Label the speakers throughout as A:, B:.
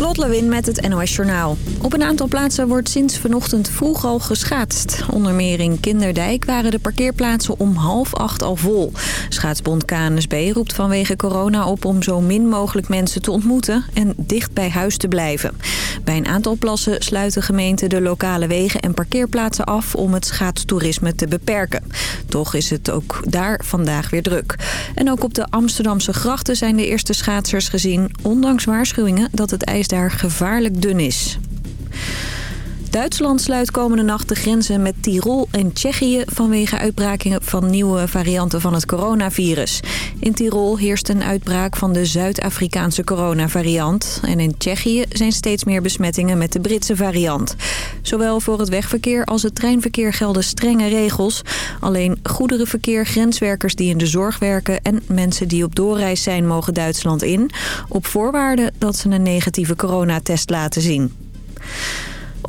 A: Lot Lewin met het NOS Journaal. Op een aantal plaatsen wordt sinds vanochtend vroeg al geschaatst. Onder meer in Kinderdijk waren de parkeerplaatsen om half acht al vol. Schaatsbond KNSB roept vanwege corona op om zo min mogelijk mensen te ontmoeten... en dicht bij huis te blijven. Bij een aantal plassen sluiten gemeenten de lokale wegen en parkeerplaatsen af... om het schaatstoerisme te beperken. Toch is het ook daar vandaag weer druk. En ook op de Amsterdamse grachten zijn de eerste schaatsers gezien... ondanks waarschuwingen dat het ijs daar gevaarlijk dun is. Duitsland sluit komende nacht de grenzen met Tirol en Tsjechië... vanwege uitbrakingen van nieuwe varianten van het coronavirus. In Tirol heerst een uitbraak van de Zuid-Afrikaanse coronavariant. En in Tsjechië zijn steeds meer besmettingen met de Britse variant. Zowel voor het wegverkeer als het treinverkeer gelden strenge regels. Alleen goederenverkeer, grenswerkers die in de zorg werken... en mensen die op doorreis zijn mogen Duitsland in... op voorwaarde dat ze een negatieve coronatest laten zien.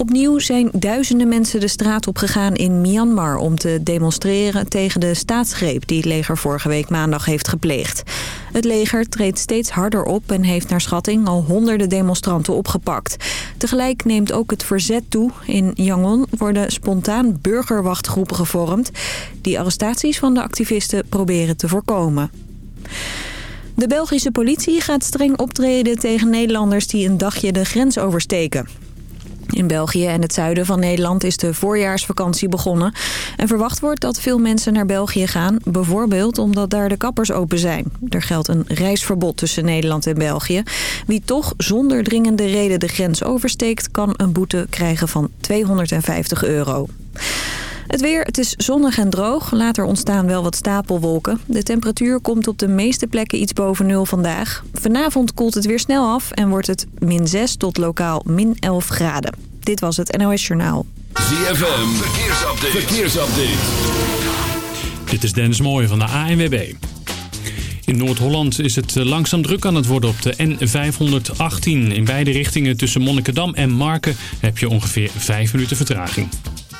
A: Opnieuw zijn duizenden mensen de straat op gegaan in Myanmar... om te demonstreren tegen de staatsgreep die het leger vorige week maandag heeft gepleegd. Het leger treedt steeds harder op en heeft naar schatting al honderden demonstranten opgepakt. Tegelijk neemt ook het verzet toe. In Yangon worden spontaan burgerwachtgroepen gevormd... die arrestaties van de activisten proberen te voorkomen. De Belgische politie gaat streng optreden tegen Nederlanders die een dagje de grens oversteken. In België en het zuiden van Nederland is de voorjaarsvakantie begonnen. En verwacht wordt dat veel mensen naar België gaan. Bijvoorbeeld omdat daar de kappers open zijn. Er geldt een reisverbod tussen Nederland en België. Wie toch zonder dringende reden de grens oversteekt... kan een boete krijgen van 250 euro. Het weer, het is zonnig en droog. Later ontstaan wel wat stapelwolken. De temperatuur komt op de meeste plekken iets boven nul vandaag. Vanavond koelt het weer snel af en wordt het min 6 tot lokaal min 11 graden. Dit was het NOS Journaal.
B: ZFM, verkeersupdate. verkeersupdate.
C: Dit is Dennis Mooij van de ANWB. In Noord-Holland is het langzaam druk aan het worden op de N518. In beide richtingen tussen Monnikendam en Marken heb je ongeveer 5 minuten vertraging.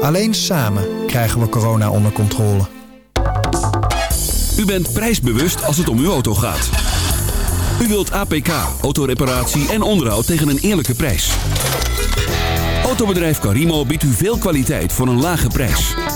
D: Alleen samen krijgen we corona onder controle.
B: U bent prijsbewust als het om uw auto gaat. U wilt APK, autoreparatie en onderhoud tegen een eerlijke prijs. Autobedrijf Carimo biedt u veel kwaliteit voor een lage prijs.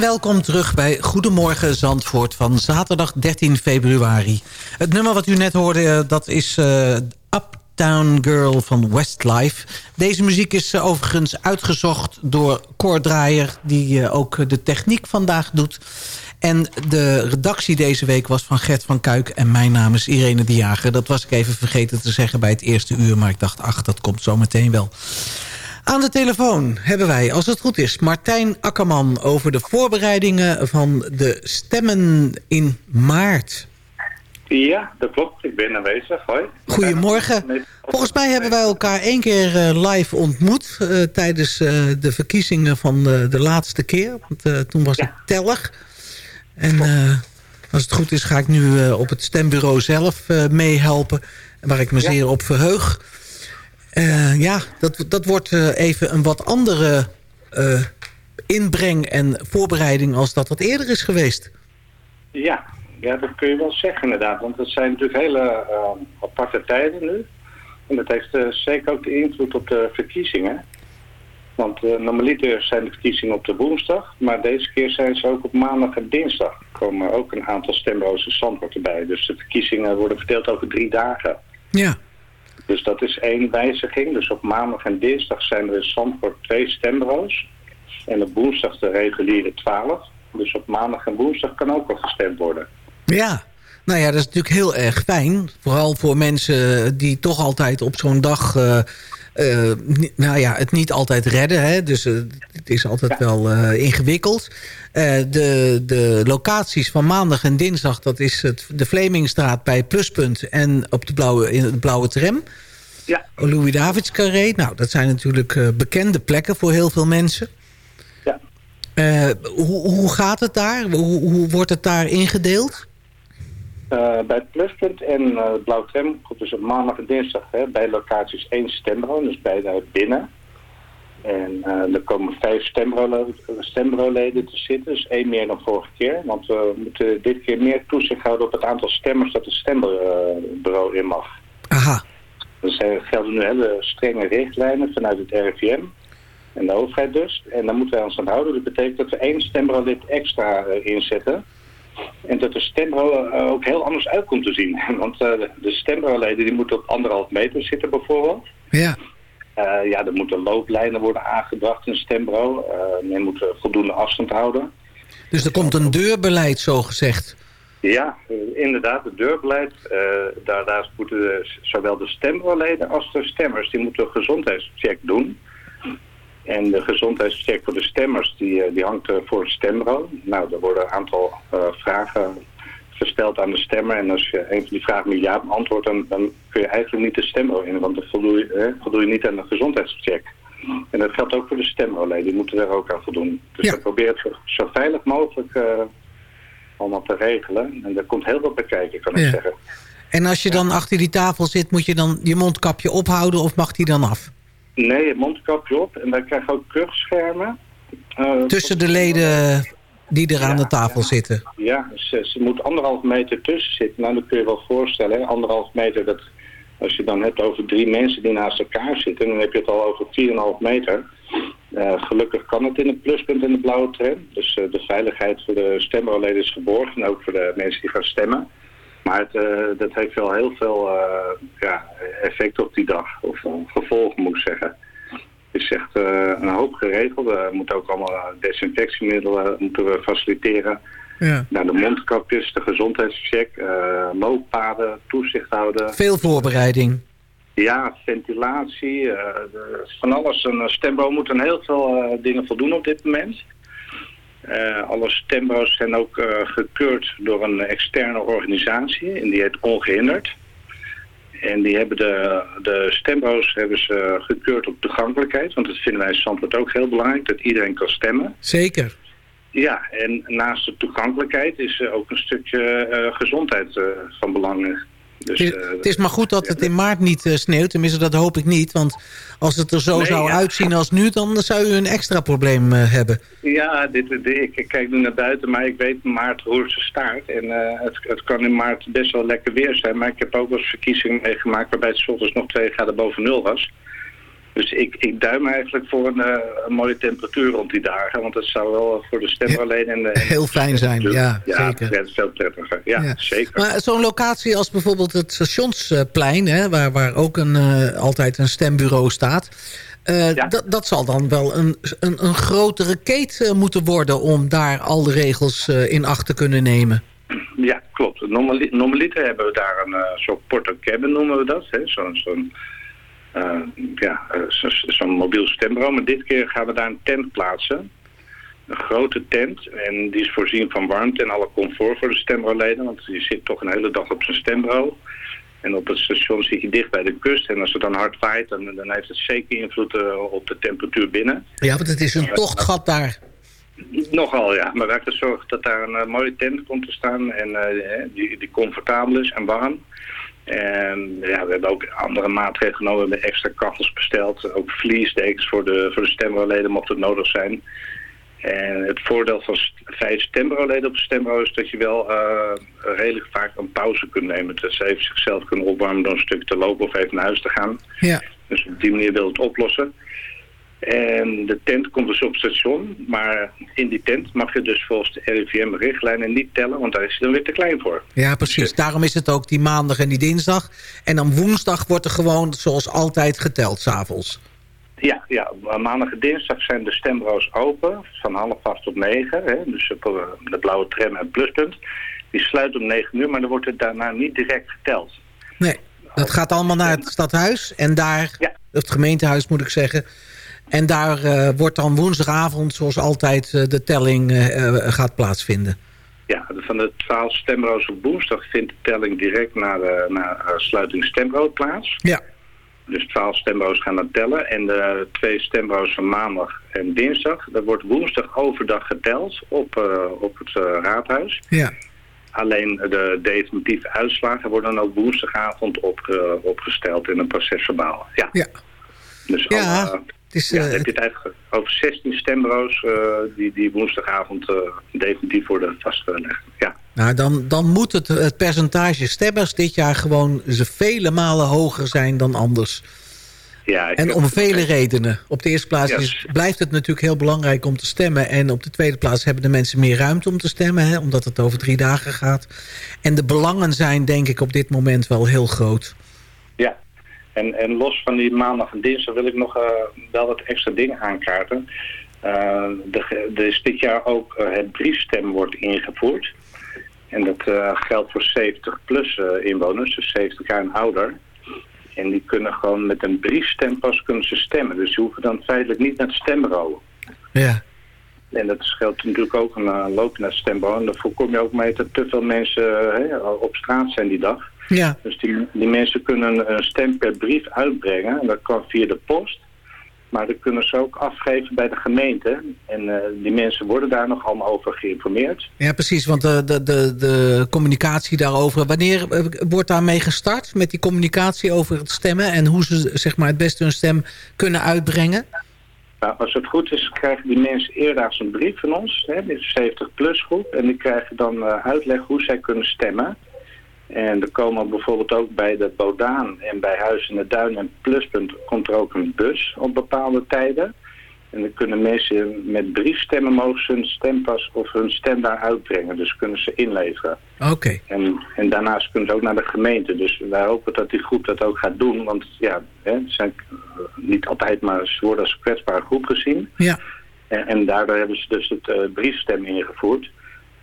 E: Welkom terug bij Goedemorgen Zandvoort van zaterdag 13 februari. Het nummer wat u net hoorde, eh, dat is eh, Uptown Girl van Westlife. Deze muziek is eh, overigens uitgezocht door Cor Draaier... die ook de techniek vandaag doet. En de redactie deze week was van Gert van Kuik... en mijn naam is Irene de Jager. Dat was ik even vergeten te zeggen bij het eerste uur... maar ik dacht, ach, dat komt zo meteen wel. Aan de telefoon hebben wij, als het goed is, Martijn Akkerman... over de voorbereidingen van de stemmen in maart.
F: Ja, dat klopt. Ik ben aanwezig. Hoi.
E: Goedemorgen. Volgens mij hebben wij elkaar één keer eh, live ontmoet... eh, tijdens eh, de verkiezingen van de, de laatste keer. Want toen was ik teller. En als het goed is ga ik nu op het stembureau zelf eh, meehelpen. Waar ik me zeer op verheug. Eh, ja, dat, dat wordt eh, even een wat andere eh, inbreng en voorbereiding... als dat dat eerder is geweest.
F: Ja, ja, dat kun je wel zeggen inderdaad. Want het zijn natuurlijk hele aparte tijden nu. En dat heeft zeker ook de invloed op de verkiezingen. Want normaliter zijn de verkiezingen op de woensdag. Maar deze keer zijn ze ook op maandag en dinsdag. Er komen ook een aantal stembureaus in Zandvoort erbij. Dus de verkiezingen worden verdeeld over drie dagen.
E: Ja.
F: Dus dat is één wijziging. Dus op maandag en dinsdag zijn er in Zandvoort twee stembureaus. En op woensdag de reguliere twaalf. Dus op maandag en woensdag kan ook al gestemd worden.
E: Ja, nou ja, dat is natuurlijk heel erg fijn. Vooral voor mensen die toch altijd op zo'n dag... eh, eh, nou ja, het niet altijd redden. Hè? Dus eh, het is altijd wel eh, ingewikkeld. De, de locaties van maandag en dinsdag... dat is het, de Vlemingstraat bij Pluspunt... en op de blauwe, in de blauwe tram.
F: Ja.
E: Louis Davids Carré. Nou, dat zijn natuurlijk bekende plekken voor heel veel mensen.
F: Ja.
E: Hoe, hoe gaat het daar? Hoe, hoe wordt het daar ingedeeld?
F: Eh, bij het pluspunt en eh Blauw Tram komt dus op maandag en dinsdag hè, bij locaties één stembureau, dus bij daar binnen. En eh, er komen vijf stembureauleden te zitten, dus één meer dan vorige keer. Want we moeten dit keer meer toezicht houden op het aantal stemmers dat het stembureau in mag.
E: Aha.
F: Er zijn, gelden nu hele strenge richtlijnen vanuit het RIVM en de overheid dus. En daar moeten wij ons aan houden. Dat betekent dat we één stembureaulid extra inzetten. En dat de stembureau eh, ook heel anders uit komt te zien. Want eh, de stembureauleden die moeten op anderhalf meter zitten bijvoorbeeld.
E: Ja.
F: Eh, ja, er moeten looplijnen worden aangebracht in het stembureau. Eh men moet voldoende afstand houden.
E: Dus er komt een deurbeleid, zo gezegd.
F: Ja, inderdaad, het deurbeleid. eh, daar, daar moeten zowel de stembureauleden als de stemmers... die moeten een gezondheidscheck doen. En de gezondheidscheck voor de stemmers, die, eh, die hangt eh, voor het stembureau. Nou, er worden een aantal eh, vragen gesteld aan de stemmer. En als je een van die vragen met ja beantwoordt, dan, dan kun je eigenlijk niet de stembureau in. Want dan voldoe je, eh, voldoe je niet aan de gezondheidscheck. En dat geldt ook voor de stembureauleden. Die moeten daar ook aan voldoen. Dus
E: Ja.
F: we proberen het zo, zo veilig mogelijk allemaal te regelen. En daar komt heel wat bij kijken, kan ik
E: Ja.
F: zeggen.
E: En als je dan achter die tafel zit, moet je dan je mondkapje ophouden of mag die dan af?
F: Nee, het mondkapje op. En wij krijgen ook kuchschermen. Eh,
E: Tussen de leden die er aan de tafel zitten.
F: Ja, ze, ze moet anderhalf meter tussen zitten. Nou, dat kun je wel voorstellen. Hè? Anderhalf meter, dat, als je dan hebt over drie mensen die naast elkaar zitten... dan heb je het al over 4,5 meter. Eh, gelukkig kan het in het pluspunt en de blauwe tram. Dus eh, de veiligheid voor de stembureauleden is geborgd. En ook voor de mensen die gaan stemmen. Maar het, eh, dat heeft wel heel veel eh, ja, effect op die dag. Of eh, gevolgen, moet ik zeggen. Het is echt eh, een hoop geregeld. We moeten ook allemaal desinfectiemiddelen moeten we faciliteren.
E: Ja.
F: Nou, de mondkapjes, de gezondheidscheck, eh, looppaden, toezicht houden.
E: Veel voorbereiding.
F: Ja, ventilatie, eh, van alles. Een stembureau moet aan heel veel eh, dingen voldoen op dit moment. Eh, alle stembureaus zijn ook eh, gekeurd door een externe organisatie en die heet Ongehinderd. En die hebben de, de stembureaus hebben ze gekeurd op toegankelijkheid, want dat vinden wij in Zandvoort ook heel belangrijk, dat iedereen kan stemmen.
E: Zeker.
F: Ja, en naast de toegankelijkheid is ook een stukje eh, gezondheid van belang. Dus,
E: Het is,
F: eh,
E: het is maar goed dat het in maart niet eh, sneeuwt. Tenminste, dat hoop ik niet. Want als het er zo
F: Nee,
E: zou
F: ja.
E: uitzien als nu... dan zou u een extra probleem eh, hebben.
F: Ja, dit, dit- ik kijk nu naar buiten, maar ik weet maart roert zijn staart. En het, het kan in maart best wel lekker weer zijn. Maar ik heb ook wel eens verkiezingen meegemaakt waarbij het ochtends nog 2 graden boven nul was. Dus ik, ik duim eigenlijk voor een, eh, een mooie temperatuur rond die dagen. Want dat zou wel voor de stemmerleden... En, de- en
E: Heel fijn zijn, ja,
F: ja
E: zeker.
F: is veel prettiger. Ja,
E: Ja.
F: zeker.
E: Maar zo'n locatie als bijvoorbeeld het stationsplein... Hè, waar, waar ook een, eh, altijd een stembureau staat... eh,
F: Ja.
E: dat, zal dan wel een, een, een grotere keet eh, moeten worden... om daar al de regels eh, in acht te kunnen nemen.
F: Ja, klopt. Normali- Normaliter hebben we daar een uh, soort porto cabin noemen we dat. Zo'n zo'n eh, ja, eh, zo- zo'n mobiel stembureau. Maar dit keer gaan we daar een tent plaatsen. Een grote tent. En die is voorzien van warmte en alle comfort voor de stembureauleden. Want je zit toch een hele dag op zijn stembureau. En op het station zit je dicht bij de kust. En als het dan hard waait, dan, dan heeft het zeker invloed eh, op de temperatuur binnen.
E: Ja, want het is een tochtgat daar.
F: Nogal, ja. Maar we hebben gezorgd dat daar een eh, mooie tent komt te staan en eh, die, die comfortabel is en warm. En ja, we hebben ook andere maatregelen genomen. We hebben extra kachels besteld. Ook vliesdekens voor de, voor de stembureauleden mocht het nodig zijn. En het voordeel van vijf stembureauleden op een stembureau is dat je wel eh, redelijk vaak een pauze kunt nemen. Dat ze even zichzelf kunnen opwarmen door een stuk te lopen of even naar huis te gaan.
E: Ja.
F: Dus op die manier wil het oplossen. En de tent komt dus op het station, maar in die tent mag je dus volgens de RIVM-richtlijnen niet tellen, want daar is hij dan weer te klein voor.
E: ja, precies. Daarom is het ook die maandag en die dinsdag. En dan woensdag wordt er gewoon zoals altijd geteld s'avonds.
F: Ja, ja, maandag en dinsdag zijn de stembureaus open, van half acht tot negen. Hè, dus op eh, de blauwe tram en pluspunt. Die sluiten om negen uur, maar dan wordt het daarna niet direct geteld.
E: Nee, dat gaat allemaal naar het stadhuis. En daar,
F: Ja.
E: het gemeentehuis moet ik zeggen. En daar eh, wordt dan woensdagavond, zoals altijd, eh, de telling eh, gaat plaatsvinden.
F: Ja, van de twaalf stembureaus op woensdag vindt de telling direct naar de eh, sluiting stembureau plaats.
E: Ja,
F: Dus 12 stembureaus gaan dan tellen. En de twee stembureaus van maandag en dinsdag, dat wordt woensdag overdag geteld op, op het raadhuis.
E: ja.
F: Alleen de definitieve uitslagen worden dan ook woensdagavond opge- opgesteld in een procesverbaal. Ja,
E: ja.
F: dus
E: Ja,
F: alle,
E: is,
F: ja, dan
E: eh,
F: heb je het eigenlijk over 16 stembureaus eh, die, die woensdagavond eh, definitief worden vastgelegd. Ja.
E: Nou, dan, dan moet het, het percentage stemmers dit jaar gewoon ze vele malen hoger zijn dan anders.
F: Ja,
E: En om vele redenen. Op de eerste plaats is, blijft het natuurlijk heel belangrijk om te stemmen. En op de tweede plaats hebben de mensen meer ruimte om te stemmen. Hè, omdat het over drie dagen gaat. En de belangen zijn denk ik op dit moment wel heel groot.
F: En, en los van die maandag en dinsdag wil ik nog eh, wel wat extra dingen aankaarten. Eh, er is dit jaar ook eh, het briefstem wordt ingevoerd. En dat eh, geldt voor 70-plus inwoners, dus 70 jaar en ouder. En die kunnen gewoon met een briefstempas kunnen ze stemmen. Dus ze hoeven dan feitelijk niet naar het stembureau.
E: Ja,
F: En dat scheelt natuurlijk ook een uh, loop naar het stembureau. En daar voorkom je ook mee dat te veel mensen eh, op straat zijn die dag.
E: Ja,
F: Dus die, die mensen kunnen een stem per brief uitbrengen. En dat kan via de post. Maar dat kunnen ze ook afgeven bij de gemeente. En eh, die mensen worden daar nog allemaal over geïnformeerd.
E: ja precies. Want de, de, de, de communicatie daarover... Wanneer eh, wordt daarmee gestart met die communicatie over het stemmen... en hoe ze zeg maar, het beste hun stem kunnen uitbrengen?
F: Nou, als het goed is, krijgen die mensen eerder een brief van ons. Hè, dit is 70-plus groep. En die krijgen dan eh, uitleg hoe zij kunnen stemmen. En er komen bijvoorbeeld ook bij de Bodaan en bij Huis in de Duin en Pluspunt komt er ook een bus op bepaalde tijden. En dan kunnen mensen met briefstemmen mogen ze hun stempas of hun stem daar uitbrengen. Dus kunnen ze inleveren.
E: Oké,
F: En, en daarnaast kunnen ze ook naar de gemeente. Dus wij hopen dat die groep dat ook gaat doen. Want ja, hè, ze zijn eh, niet altijd, maar ze worden als kwetsbare groep gezien.
E: ja.
F: En, en daardoor hebben ze dus het eh briefstem ingevoerd.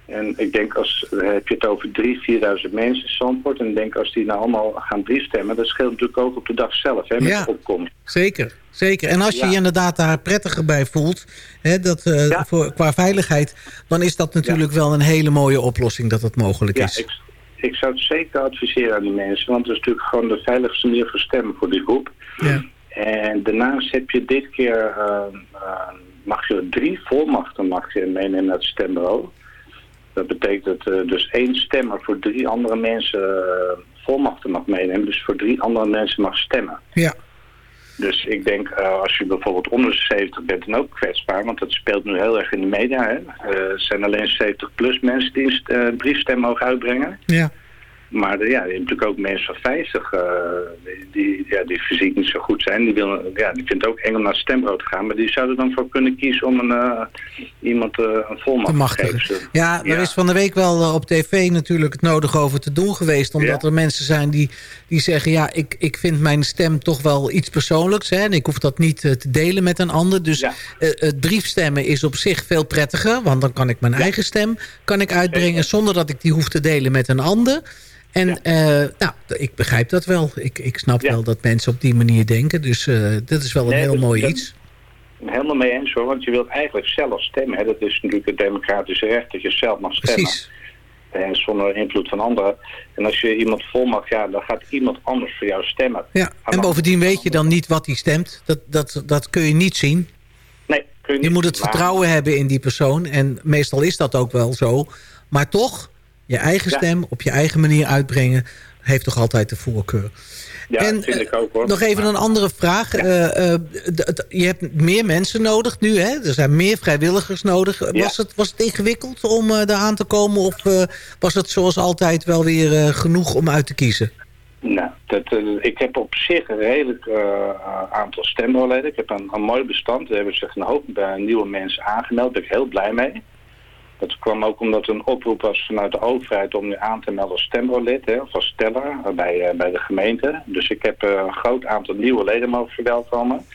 F: En ik denk als, heb je het over 3.000, 4.000 mensen in Zandvoort. En ik denk als die nou allemaal gaan briefstemmen, dat scheelt natuurlijk ook op de dag zelf, hè, met
E: Ja.
F: de opkomst.
E: Zeker, zeker. En als je
F: Ja.
E: je inderdaad daar prettiger bij voelt, hè, dat, eh,
F: Ja.
E: voor, qua veiligheid... dan is dat natuurlijk wel een hele mooie oplossing dat het mogelijk
F: Ja,
E: is.
F: ik, ik zou het zeker adviseren aan die mensen, want het is natuurlijk gewoon de veiligste manier voor stemmen voor die groep.
E: Ja.
F: En daarnaast heb je dit keer, eh, eh, mag je drie volmachten mag je meenemen naar het stembureau. Dat betekent dat eh, dus één stemmer voor drie andere mensen eh, volmachten mag meenemen. Dus voor drie andere mensen mag stemmen.
E: Ja.
F: Dus ik denk, eh, als je bijvoorbeeld onder de 70 bent, dan ook kwetsbaar. Want dat speelt nu heel erg in de media. Hè. Er zijn alleen 70 plus mensen die een eh, briefstem mogen uitbrengen.
E: Ja.
F: Maar ja, je hebt natuurlijk ook mensen van 50 eh, die, ja, die fysiek niet zo goed zijn. Die, willen, ja, die vindt het ook eng om naar stembureau te gaan. Maar die zouden dan voor kunnen kiezen om een, eh, iemand eh, een volmacht
E: Te
F: geven.
E: Ja, er is van de week wel op tv natuurlijk het nodig over te doen geweest. Omdat
F: Ja.
E: er mensen zijn die, die zeggen... ja, ik, ik vind mijn stem toch wel iets persoonlijks. Hè, en ik hoef dat niet te delen met een ander. Dus
F: Ja.
E: het briefstemmen is op zich veel prettiger. Want dan kan ik mijn eigen stem kan ik uitbrengen... Zonder dat ik die hoef te delen met een ander. En
F: Ja.
E: eh, nou, ik begrijp dat wel. Ik, ik snap
F: Ja.
E: wel dat mensen op die manier denken. Dus eh, dat is wel een
F: Nee,
E: heel
F: dus
E: mooi
F: dat-
E: iets.
F: Helemaal mee eens hoor, want je wilt eigenlijk zelf stemmen. Hè. Dat is natuurlijk het democratische recht dat je zelf mag stemmen.
E: Precies.
F: En zonder invloed van anderen. En als je iemand volmacht, ja, dan gaat iemand anders voor jou stemmen.
E: Ja, en bovendien weet je dan niet wat hij stemt. Dat, dat, dat kun je niet zien.
F: Nee, kun je,
E: Je
F: niet.
E: moet het vertrouwen hebben in die persoon. En meestal is dat ook wel zo. Maar toch, je eigen
F: Ja.
E: stem op je eigen manier uitbrengen... heeft toch altijd de voorkeur.
F: Ja,
E: en,
F: dat vind
E: eh,
F: ik ook hoor.
E: Nog even een andere vraag. Eh, eh, je hebt meer mensen nodig nu, hè? Er zijn meer vrijwilligers nodig. Was, het, was het ingewikkeld om eh daar aan te komen? Of eh, was het zoals altijd wel weer eh, genoeg om uit te kiezen?
F: Nou, dat, eh, ik heb op zich een redelijk eh, aantal stembureauleden. Ik heb een, een mooi bestand. Er hebben zich een hoop eh, nieuwe mensen aangemeld. Daar ben ik heel blij mee. Dat kwam ook omdat er een oproep was vanuit de overheid om je aan te melden als stembureaulid, hè, of als steller eh, bij, eh, bij de gemeente. Dus ik heb eh, een groot aantal nieuwe leden mogen verwelkomen.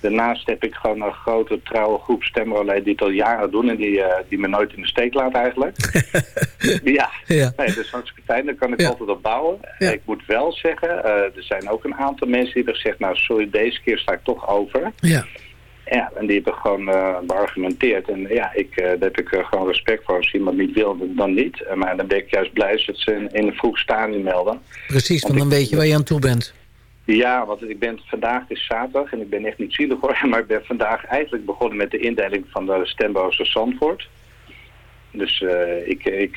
F: Daarnaast heb ik gewoon een grote trouwe groep stembureauleden die het al jaren doen en die, die me nooit in de steek laten eigenlijk. ja,
E: Ja.
F: Nee, dat is hartstikke fijn. Daar kan ik
E: Ja.
F: altijd op bouwen.
E: Ja.
F: Ik moet wel zeggen, er zijn ook een aantal mensen die hebben gezegd... nou, sorry, deze keer sta ik toch over.
E: Ja,
F: Ja, en die hebben gewoon eh, beargumenteerd. En ja, ik, eh, daar heb ik eh, gewoon respect voor. Als iemand niet wil, dan- niet. Maar dan ben ik juist blij dat ze in, in een vroeg stadium melden.
E: precies. Want dan weet je waar je aan toe bent.
F: Ja, want ik ben vandaag is zaterdag en ik ben echt niet zielig hoor. Maar ik ben vandaag eigenlijk begonnen met de indeling van de stemboze Zandvoort. Dus ik, ik,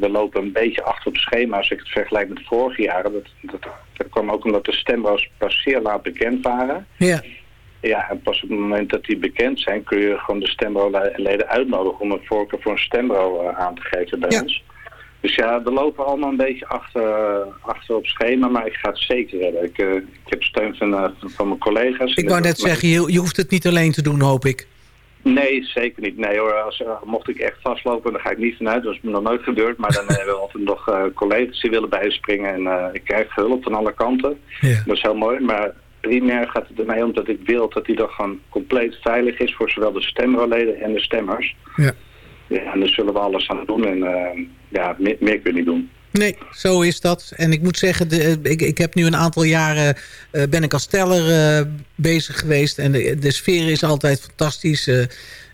F: we lopen een beetje achter op schema als ik het vergelijk met vorige jaren. Dat, dat, dat kwam ook omdat de stemboos pas zeer laat bekend waren.
E: Ja,
F: Ja, en pas op het moment dat die bekend zijn kun je gewoon de stembureauleden uitnodigen om een voorkeur voor een stembureau eh, aan te geven bij
E: Ja.
F: ons. Dus ja, we lopen allemaal een beetje achter, achter op schema, maar ik ga het zeker redden. Ik, eh, ik heb steun van, eh, van, mijn collega's.
E: ik wou net zeggen, je, je hoeft het niet alleen te doen, hoop ik.
F: Nee, zeker niet. Nee hoor, als, eh, mocht ik echt vastlopen, dan ga ik niet vanuit. Dat is me nog nooit gebeurd. Maar dan hebben we altijd nog eh, collega's die willen bijspringen. En eh, ik krijg hulp van alle kanten.
E: Ja.
F: Dat is heel mooi. Maar primair gaat het er mij om dat ik wil dat die dag gewoon compleet veilig is voor zowel de stembureauleden en de stemmers.
E: Ja.
F: Ja, en daar zullen we alles aan doen. En eh, ja, meer, meer kun je niet doen.
E: Nee, zo is dat. En ik moet zeggen, de, ik, ik heb nu een aantal jaren... eh, ben ik als teller eh, bezig geweest. En de, de sfeer is altijd fantastisch. Eh,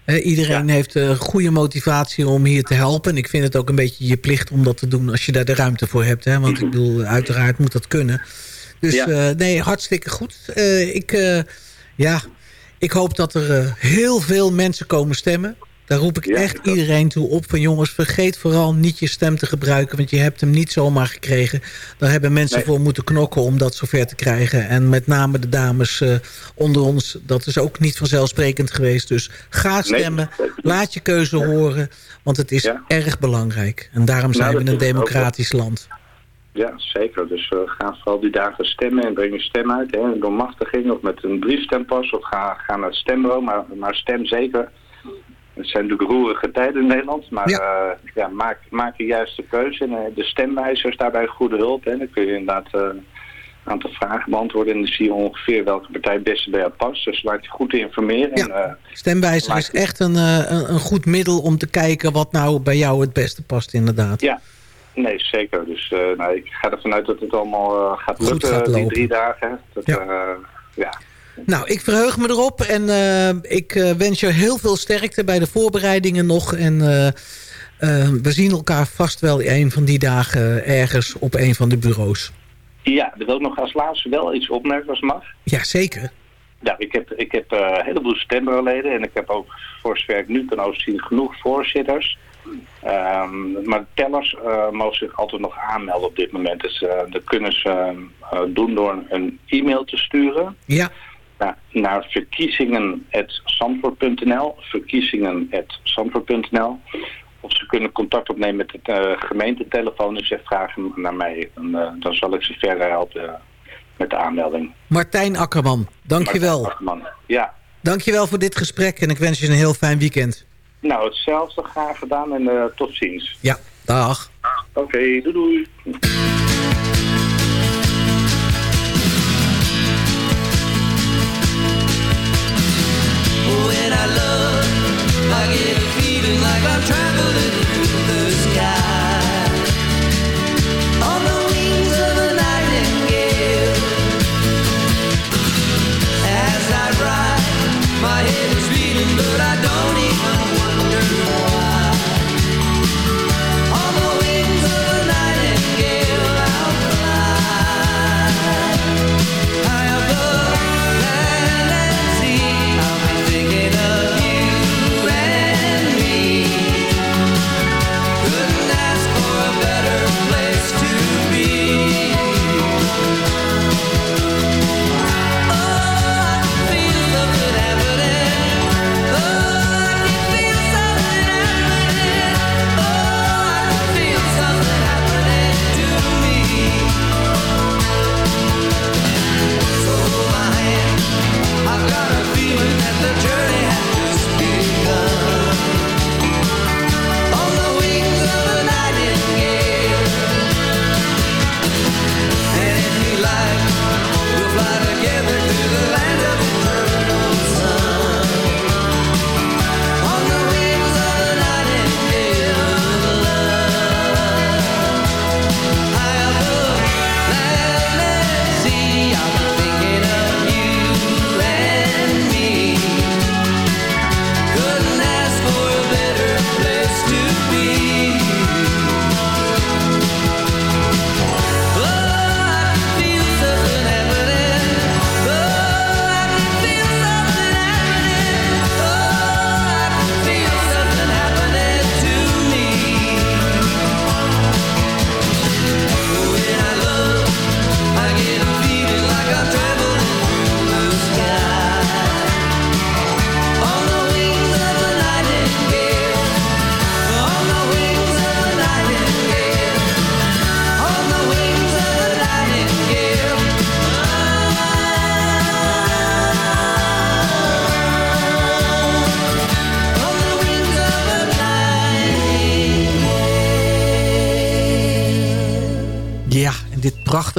E: eh, iedereen
F: Ja.
E: heeft eh, goede motivatie om hier te helpen. En ik vind het ook een beetje je plicht om dat te doen... als je daar de ruimte voor hebt. Hè? Want ik bedoel, uiteraard moet dat kunnen. Dus
F: Ja.
E: eh, nee, hartstikke goed. Eh, ik, eh, ja, ik hoop dat er heel veel mensen komen stemmen. Daar roep ik
F: Ja,
E: echt
F: ik
E: iedereen toe op. Van jongens, vergeet vooral niet je stem te gebruiken. Want je hebt hem niet zomaar gekregen. Daar hebben mensen
F: Nee.
E: voor moeten knokken om dat zover te krijgen. En met name de dames onder ons. Dat is ook niet vanzelfsprekend geweest. Dus ga stemmen. laat je keuze horen. Want het is
F: Ja.
E: erg belangrijk. En daarom zijn
F: dat
E: we een democratisch land.
F: Ja, zeker. Dus we gaan vooral die dagen stemmen en breng je stem uit. Hè, door machtiging of met een briefstempas of ga, ga naar het stembureau. Maar, maar stem zeker. Het zijn natuurlijk roerige tijden in Nederland. Maar
E: Ja.
F: ja. ja, maak, maak je juiste keuze. En eh, de stemwijzer is daarbij goede hulp. Hè. Dan kun je inderdaad eh, een aantal vragen beantwoorden. En dan zie je ongeveer welke partij het beste bij jou past. Dus laat je goed informeren.
E: Ja.
F: En, eh,
E: Stemwijzer is echt een, eh, een, een goed middel om te kijken... wat nou bij jou het beste past inderdaad.
F: Ja, nee, zeker. Dus eh, nou, ik ga ervan uit dat het allemaal eh, gaat
E: Goed
F: lukken,
E: gaat
F: die drie dagen. Dat,
E: Ja.
F: ja.
E: Nou, ik verheug me erop en eh, ik eh, wens je heel veel sterkte bij de voorbereidingen nog. En eh, eh, we zien elkaar vast wel een van die dagen ergens op een van de bureaus.
F: Ja, er wil ik nog als laatste wel iets opmerken als mag.
E: Ja, zeker.
F: Ja, ik heb, ik heb eh, een heleboel stembureauleden en ik heb ook voor zover ik nu kan overzien genoeg voorzitters. Ehm, maar tellers eh, mogen zich altijd nog aanmelden op dit moment. Dus eh, dat kunnen ze doen door een- e-mail te sturen
E: Ja,
F: naar, naar verkiezingen.zandvoort.nl verkiezingen.zandvoort.nl of ze kunnen contact opnemen met het eh, gemeentetelefoon en ze vragen naar mij. En, dan zal ik ze verder helpen met de aanmelding.
E: Martijn Akkerman, dankjewel.
F: Maar- Man. Ja,
E: Dankjewel voor dit gesprek en ik wens je een heel fijn weekend.
F: nou hetzelfde graag gedaan en eh, tot ziens.
E: Ja, dag.
F: Oké, doei doei.
G: When I love, I get a feeling like I'm traveling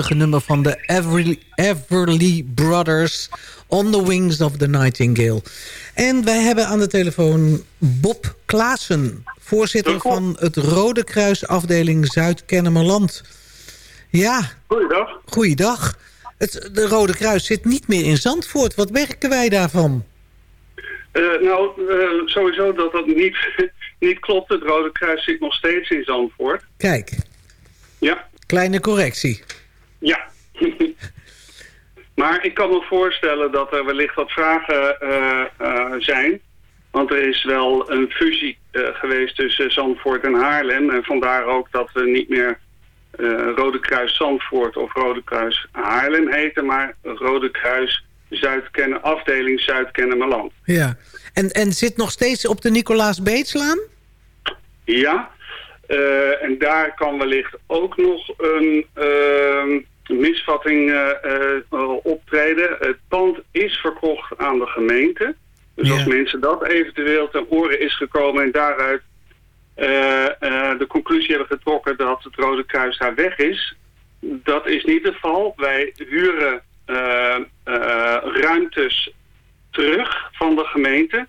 E: prachtige nummer van de Everly, Everly Brothers... On the Wings of the Nightingale. En wij hebben aan de telefoon Bob Klaassen... voorzitter van het Rode Kruis afdeling Zuid-Kennemerland. Ja,
H: Goeiedag.
E: goeiedag. Het, de Rode Kruis zit niet meer in Zandvoort. Wat merken wij daarvan?
H: Eh, nou, eh, sowieso dat dat niet, niet klopt. Het Rode Kruis zit nog steeds in Zandvoort.
E: Kijk,
H: Ja,
E: kleine correctie.
H: Ja. maar ik kan me voorstellen dat er wellicht wat vragen eh, eh, zijn. Want er is wel een fusie eh, geweest tussen Zandvoort en Haarlem. En vandaar ook dat we niet meer Rode Kruis Zandvoort of Rode Kruis Haarlem heten. Maar Rode Kruis Zuid afdeling Zuid-Kennemerland.
E: Ja. En, en zit nog steeds op de Nicolaas Beetslaan?
H: Ja, eh, en daar kan wellicht ook nog een ehm, misvatting eh, eh, optreden. Het pand is verkocht aan de gemeente. Dus
E: Ja.
H: als mensen dat eventueel ten oren is gekomen en daaruit de conclusie hebben getrokken dat het Rode Kruis daar weg is. Dat is niet het geval. Wij huren ruimtes terug van de gemeente.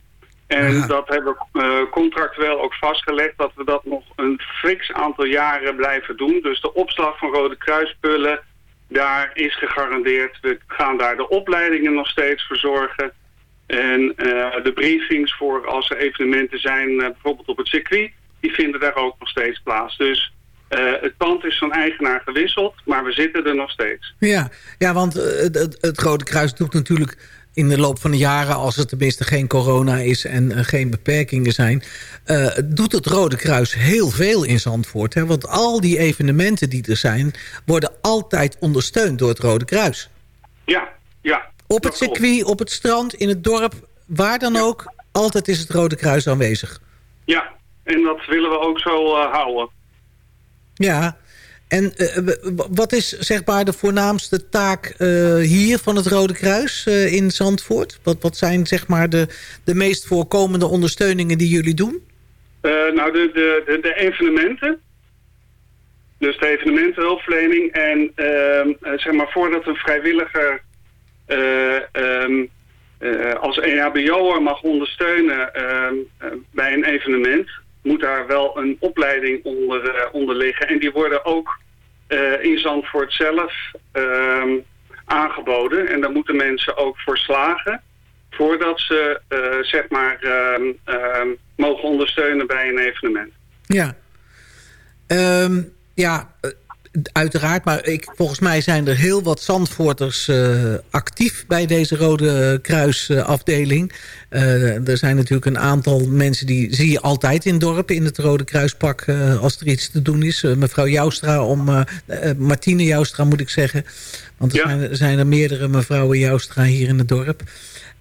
H: En
E: Ja.
H: dat hebben we eh, contractueel ook vastgelegd dat we dat nog een fix aantal jaren blijven doen. Dus de opslag van Rode Kruispullen, daar is gegarandeerd. We gaan daar de opleidingen nog steeds verzorgen. En eh, de briefings voor als er evenementen zijn, eh, bijvoorbeeld op het circuit, die vinden daar ook nog steeds plaats. Dus het pand is van eigenaar gewisseld, maar we zitten er nog steeds.
E: Ja, ja want het, het Rode Kruis doet natuurlijk in de loop van de jaren... als er tenminste geen corona is en eh, geen beperkingen zijn... eh, doet het Rode Kruis heel veel in Zandvoort. Hè? Want al die evenementen die er zijn... worden altijd ondersteund door het Rode Kruis.
H: Ja, ja.
E: Op het
H: klopt.
E: circuit, op het strand, in het dorp, waar dan ook... altijd is het Rode Kruis aanwezig.
H: Ja, En dat willen we ook zo eh, houden.
E: Ja, en eh, w- wat is zeg maar de voornaamste taak eh, hier van het Rode Kruis eh, in Zandvoort? Wat, wat zijn zeg maar de, de meest voorkomende ondersteuningen die jullie doen?
H: Eh, nou, de, de, de, evenementen. Dus de evenementenhulpverlening. En ehm, eh, zeg maar, voordat een vrijwilliger eh, ehm, eh, als EHBO'er mag ondersteunen ehm, eh, bij een evenement, moet daar wel een opleiding onder, eh, onder liggen. En die worden ook eh, in Zandvoort zelf ehm, aangeboden. En daar moeten mensen ook voor slagen voordat ze eh, zeg maar ehm, ehm, mogen ondersteunen bij een evenement.
E: Ja. Ja, uiteraard. Maar ik, volgens mij zijn er heel wat Zandvoorters eh, actief bij deze Rode Kruisafdeling. Eh er zijn natuurlijk een aantal mensen die zie je altijd in dorpen in het Rode Kruispak eh, als er iets te doen is. Mevrouw Joustra, om, Martine Joustra moet ik zeggen. Want er
H: Ja.
E: zijn, er zijn er meerdere mevrouwen Joustra hier in het dorp.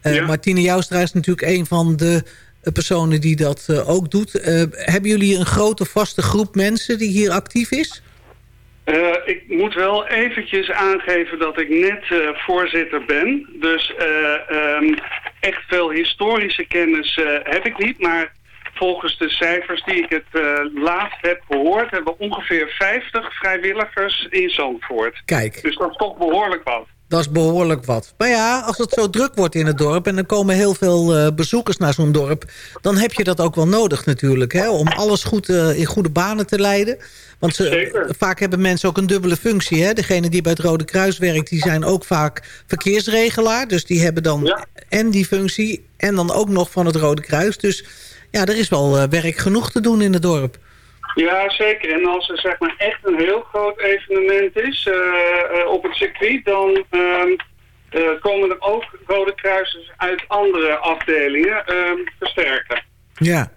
H: Ja.
E: Martine Joustra is natuurlijk een van de personen die dat ook doet. Hebben jullie een grote vaste groep mensen die hier actief is?
H: Eh, ik moet wel eventjes aangeven dat ik net eh, voorzitter ben. Dus eh, ehm, echt veel historische kennis heb ik niet. Maar volgens de cijfers die ik het laatst heb gehoord... hebben we ongeveer 50 vrijwilligers in Zandvoort.
E: Kijk,
H: Dus dat is toch behoorlijk wat.
E: Dat is behoorlijk wat. Maar ja, als het zo druk wordt in het dorp... en er komen heel veel eh, bezoekers naar zo'n dorp... dan heb je dat ook wel nodig natuurlijk. Hè, om alles goed eh, in goede banen te leiden. Want ze,
H: Zeker.
E: vaak hebben mensen ook een dubbele functie. Hè? Degene die bij het Rode Kruis werkt... die zijn ook vaak verkeersregelaar. Dus die hebben dan
H: Ja.
E: en die functie... en dan ook nog van het Rode Kruis. Dus ja, er is wel eh, werk genoeg te doen in het dorp.
H: Ja, zeker. En als er zeg maar echt een heel groot evenement is eh, eh, op het circuit, dan ehm, eh, komen er ook Rode Kruisers uit andere afdelingen ehm, versterken.
E: Ja.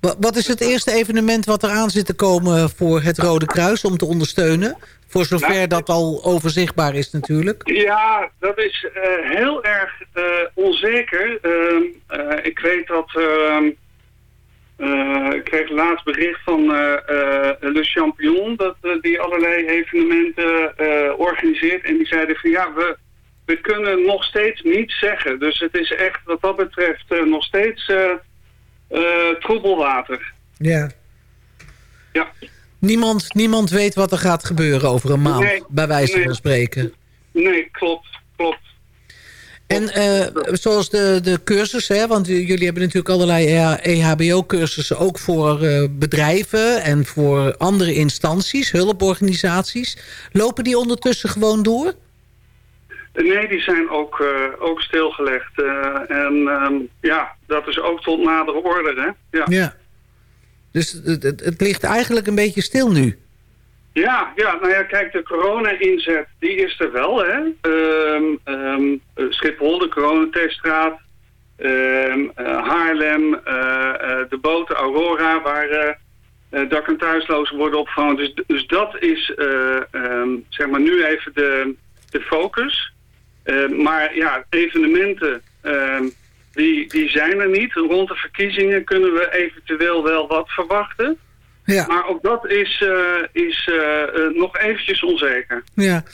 E: Wa- Wat is het eerste evenement wat er aan zit te komen voor het Rode Kruis om te ondersteunen? Voor zover
H: Nou,
E: dat al overzichtbaar is natuurlijk.
H: Ja, dat is heel erg onzeker. Ehm, eh, ik weet dat... eh, ik kreeg laatst bericht van eh, eh, Le Champion... dat die allerlei evenementen organiseert. En die zeiden van ja, we, we kunnen nog steeds niets zeggen. Dus het is echt wat dat betreft nog steeds troebelwater.
E: Ja.
H: Ja.
E: Niemand, niemand weet wat er gaat gebeuren over een maand,
H: Nee,
E: bij wijze
H: nee.
E: van spreken.
H: Nee, klopt, klopt.
E: En eh, zoals de, de cursus, hè, want jullie hebben natuurlijk allerlei EHBO-cursussen... ook voor eh, bedrijven en voor andere instanties, hulporganisaties. Lopen die ondertussen gewoon door?
H: Nee, die zijn ook, eh, ook stilgelegd. en ehm, ja, dat is ook tot nadere orde, hè? Ja,
E: Ja. Dus het, het, het ligt eigenlijk een beetje stil nu.
H: Ja, ja nou ja, kijk, de corona-inzet, die is er wel, hè? Ehm, ehm, eh, Schiphol, de coronateststraat, ehm, eh, Haarlem, eh, de boten Aurora, waar dak- en thuislozen worden opgevangen. Dus, dus dat is, zeg maar, nu even de, de focus. Maar ja, evenementen, die, die zijn er niet. Rond de verkiezingen kunnen we eventueel wel wat verwachten.
E: Ja.
H: Maar ook dat is, eh, is eh, eh, nog eventjes onzeker.
E: Ja.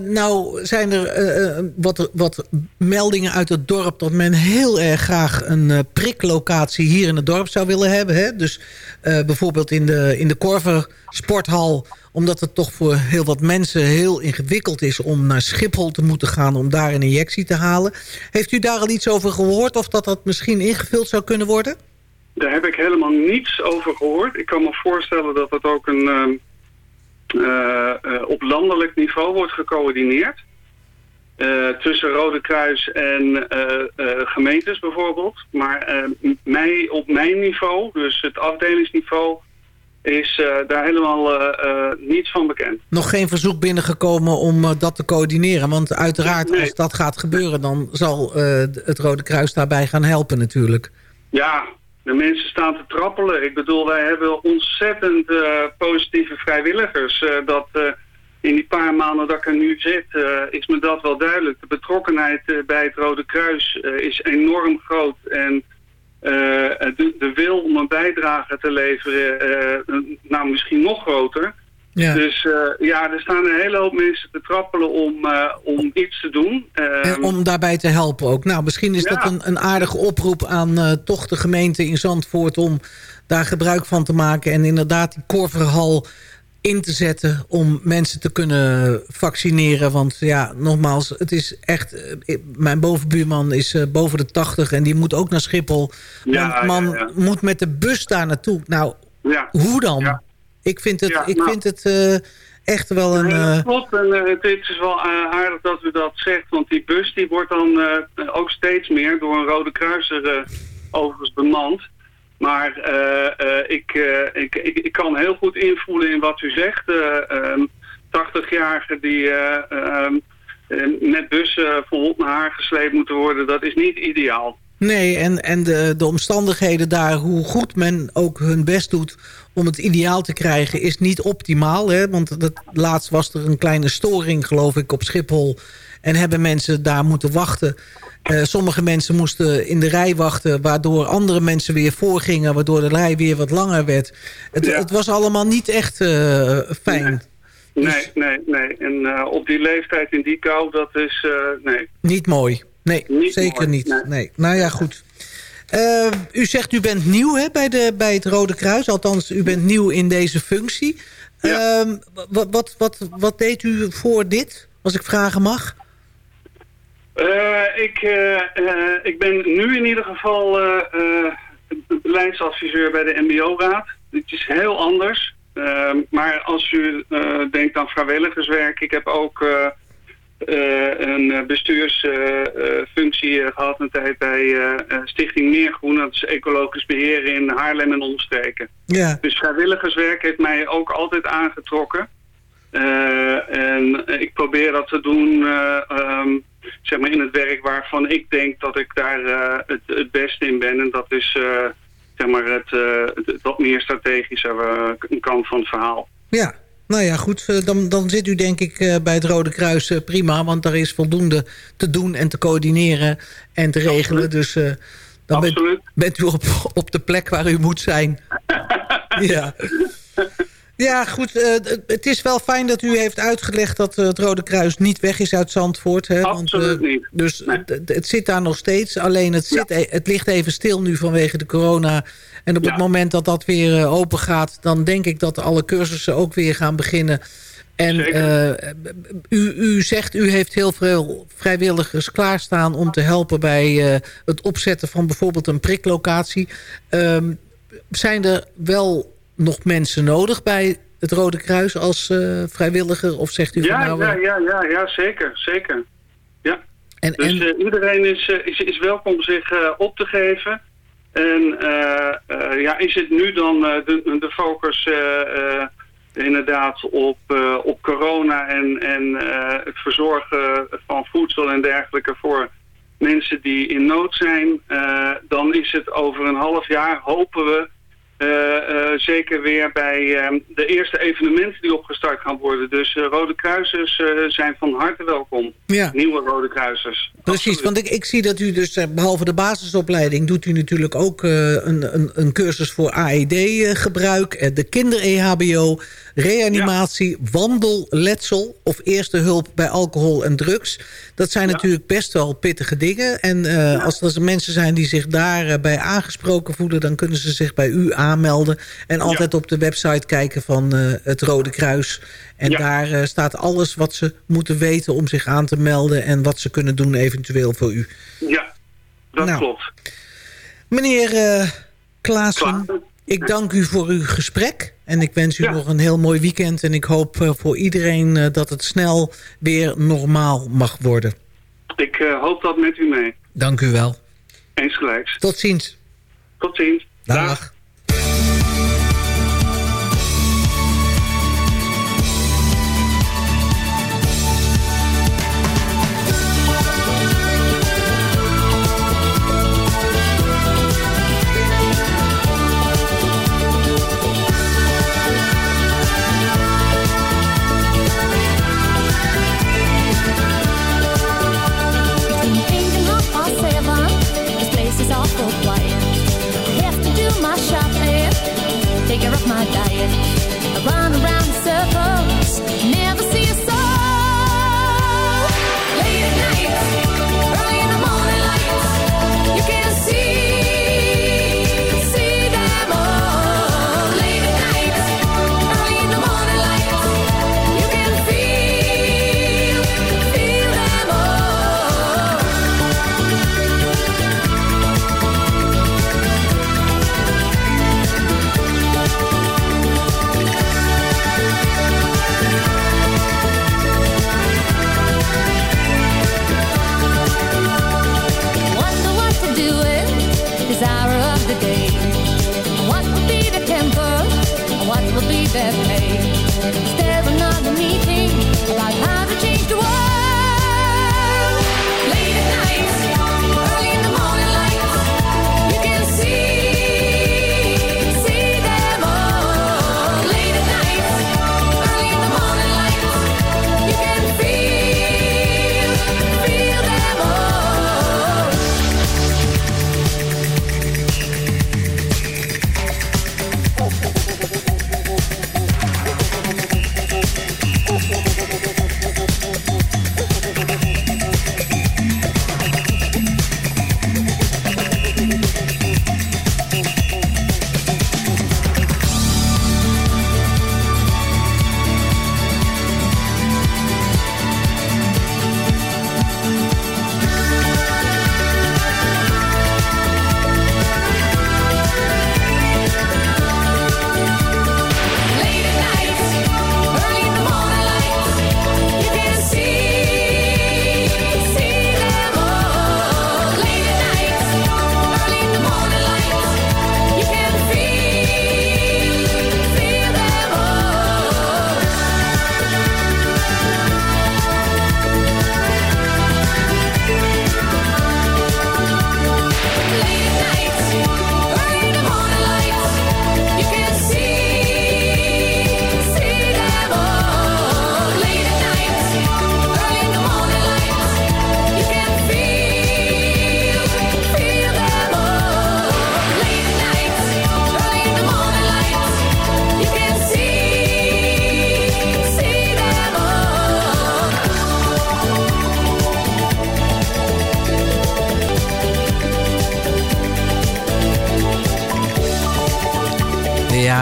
E: Nou zijn er wat, wat meldingen uit het dorp... dat men heel erg graag een priklocatie hier in het dorp zou willen hebben. Hè? Dus bijvoorbeeld in de, in de Korver sporthal... omdat het toch voor heel wat mensen heel ingewikkeld is... om naar Schiphol te moeten gaan om daar een injectie te halen. Heeft u daar al iets over gehoord of dat dat misschien ingevuld zou kunnen worden?
H: Daar heb ik helemaal niets over gehoord. Ik kan me voorstellen dat het ook een, ehm, eh, eh, op landelijk niveau wordt gecoördineerd. Eh, tussen Rode Kruis en gemeentes bijvoorbeeld. Maar eh, m- mij, op mijn niveau, dus het afdelingsniveau, is daar helemaal niets van bekend.
E: nog geen verzoek binnengekomen om dat te coördineren. Want uiteraard,
H: Nee.
E: als dat gaat gebeuren... dan zal het Rode Kruis daarbij gaan helpen natuurlijk.
H: Ja, de mensen staan te trappelen. Ik bedoel, wij hebben ontzettend eh, positieve vrijwilligers. Eh, dat eh, in die paar maanden dat ik er nu zit, is me dat wel duidelijk. De betrokkenheid bij het Rode Kruis is enorm groot. En de, de wil om een bijdrage te leveren, nou misschien nog groter.
E: Ja.
H: Dus eh, ja, er staan een hele hoop mensen te trappelen om, eh, om iets te doen.
E: En
H: Ehm,
E: om daarbij te helpen ook. Nou, misschien is
H: Ja.
E: dat een, een aardige oproep aan eh, toch de gemeente in Zandvoort... om daar gebruik van te maken en inderdaad die Korverhal in te zetten... om mensen te kunnen vaccineren. Want ja, nogmaals, het is echt... mijn bovenbuurman is boven de 80 en die moet ook naar Schiphol.
H: Ja,
E: Man, moet met de bus daar naartoe. Nou, hoe dan? Ik vind het,
H: Ja,
E: ik
H: nou.
E: vind het eh, echt wel een...
H: Ja,
E: eh,
H: klopt. En eh, het is wel aardig dat u dat zegt. Want die bus die wordt dan ook steeds meer door een Rode Kruiser overigens bemand. Maar ik, ik, ik, ik kan heel goed invoelen in wat u zegt. Eh, ehm, 80-jarigen die eh, met bussen vol naar haar gesleept moeten worden, dat is niet ideaal.
E: Nee, en, en de, de omstandigheden daar, hoe goed men ook hun best doet om het ideaal te krijgen, is niet optimaal. Hè? Want dat, laatst was er een kleine storing, geloof ik, op Schiphol. En hebben mensen daar moeten wachten. Eh, sommige mensen moesten in de rij wachten... waardoor andere mensen weer voorgingen... waardoor de rij weer wat langer werd. Het,
H: Ja.
E: het was allemaal niet echt eh, fijn.
H: Nee.
E: Dus-
H: Nee, nee, nee. En eh, op die leeftijd in die kou, dat is... nee.
E: Niet mooi. Nee,
H: Niet
E: zeker
H: mooi,
E: niet.
H: nee.
E: Nee. Nou ja, goed. Eh, u zegt u bent nieuw hè, bij, de, bij het Rode Kruis. Althans, u bent nieuw in deze functie.
H: Ja.
E: Ehm, wat, wat, wat, wat deed u voor dit, als ik vragen mag?
H: Eh, ik, eh, ik ben nu in ieder geval beleidsadviseur bij de MBO-raad. Het is heel anders. Eh, maar als u denkt aan vrijwilligerswerk, ik heb ook een bestuursfunctie gehad een tijd bij eh, eh, Stichting Meergroen. Dat is ecologisch beheer in Haarlem en omstreken.
E: Ja,
H: Dus vrijwilligerswerk heeft mij ook altijd aangetrokken. Eh, en ik probeer dat te doen eh, ehm, zeg maar in het werk waarvan ik denk dat ik daar eh, het, het beste in ben. En dat is eh, zeg maar het, eh, het, wat meer strategische eh, kant van het verhaal.
E: ja. Nou ja, goed. eh, Dan, dan zit u denk ik eh, bij het Rode Kruis eh, prima. Want daar is voldoende te doen en te coördineren en te regelen. Dus dan bent, u op, op de plek waar u moet zijn. ja. Ja, goed. het- is wel fijn dat u heeft uitgelegd dat het Rode Kruis niet weg is uit Zandvoort. Hè?
H: Absoluut
E: eh,
H: niet.
E: Dus
H: Nee.
E: het, het- het zit daar nog steeds. Alleen het, zit, e- het ligt even stil nu vanwege de corona. En op het moment dat dat weer eh, open gaat... dan denk ik dat alle cursussen ook weer gaan beginnen. En eh, u, u zegt, u heeft heel veel vrijwilligers klaarstaan... om te helpen bij eh, het opzetten van bijvoorbeeld een priklocatie. Ehm, zijn er wel nog mensen nodig bij het Rode Kruis als vrijwilliger? Of zegt u
H: Ja,
E: nou...
H: ja, ja, ja, ja, zeker, zeker. Ja.
E: en,
H: Dus
E: en,
H: iedereen is, is, is welkom zich op te geven. En eh, eh, ja, is het nu dan eh, de, de focus inderdaad op, op corona en, en het verzorgen van voedsel en dergelijke voor mensen die in nood zijn, dan is het over een half jaar, hopen we, eh, eh, zeker weer bij eh, de eerste evenementen die opgestart gaan worden. Dus eh, Rode Kruisers zijn van harte welkom.
E: ja.
H: Nieuwe Rode Kruisers.
E: Precies,
H: Absoluut.
E: want ik, ik zie dat u dus, eh, behalve de basisopleiding... doet u natuurlijk ook een, een, een cursus voor AED-gebruik... de kinder-EHBO, reanimatie, wandelletsel... of eerste hulp bij alcohol en drugs. Dat zijn
H: Ja.
E: natuurlijk best wel pittige dingen. En eh, als er mensen zijn die zich daarbij aangesproken voelen... dan kunnen ze zich bij u aanmelden. En altijd op de website kijken van eh, het Rode Kruis... En daar eh, staat alles wat ze moeten weten om zich aan te melden... en wat ze kunnen doen eventueel voor u.
H: Ja, dat
E: Nou,
H: klopt.
E: Meneer eh Klaassen,
H: Klaassen.
E: Ik dank u voor uw gesprek. En ik wens u
H: Ja.
E: nog een heel mooi weekend. En ik hoop eh, voor iedereen eh, dat het snel weer normaal mag worden.
H: Ik eh, hoop dat met u mee.
E: Dank u wel.
H: Eens gelijks.
E: Tot ziens.
H: Tot ziens.
E: Dag.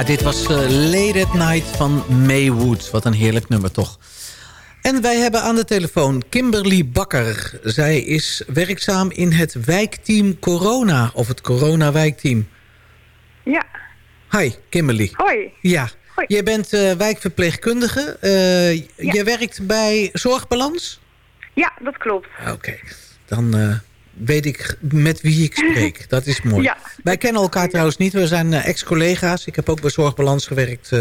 E: Dit was eh, Late at Night van Maywood. Wat een heerlijk nummer toch. En wij hebben aan de telefoon Kimberly Bakker. Zij is werkzaam in het wijkteam Corona, of het Corona-wijkteam.
I: Ja,
E: Hi, Kimberly.
I: hoi.
E: Ja,
I: Hoi.
E: jij bent eh, wijkverpleegkundige. Eh Jij werkt bij Zorgbalans?
I: Ja, dat klopt.
E: Oké, dan weet ik met wie ik spreek. Dat is mooi.
I: Ja.
E: Wij kennen elkaar trouwens niet. We zijn eh, ex-collega's. Ik heb ook bij Zorgbalans gewerkt eh,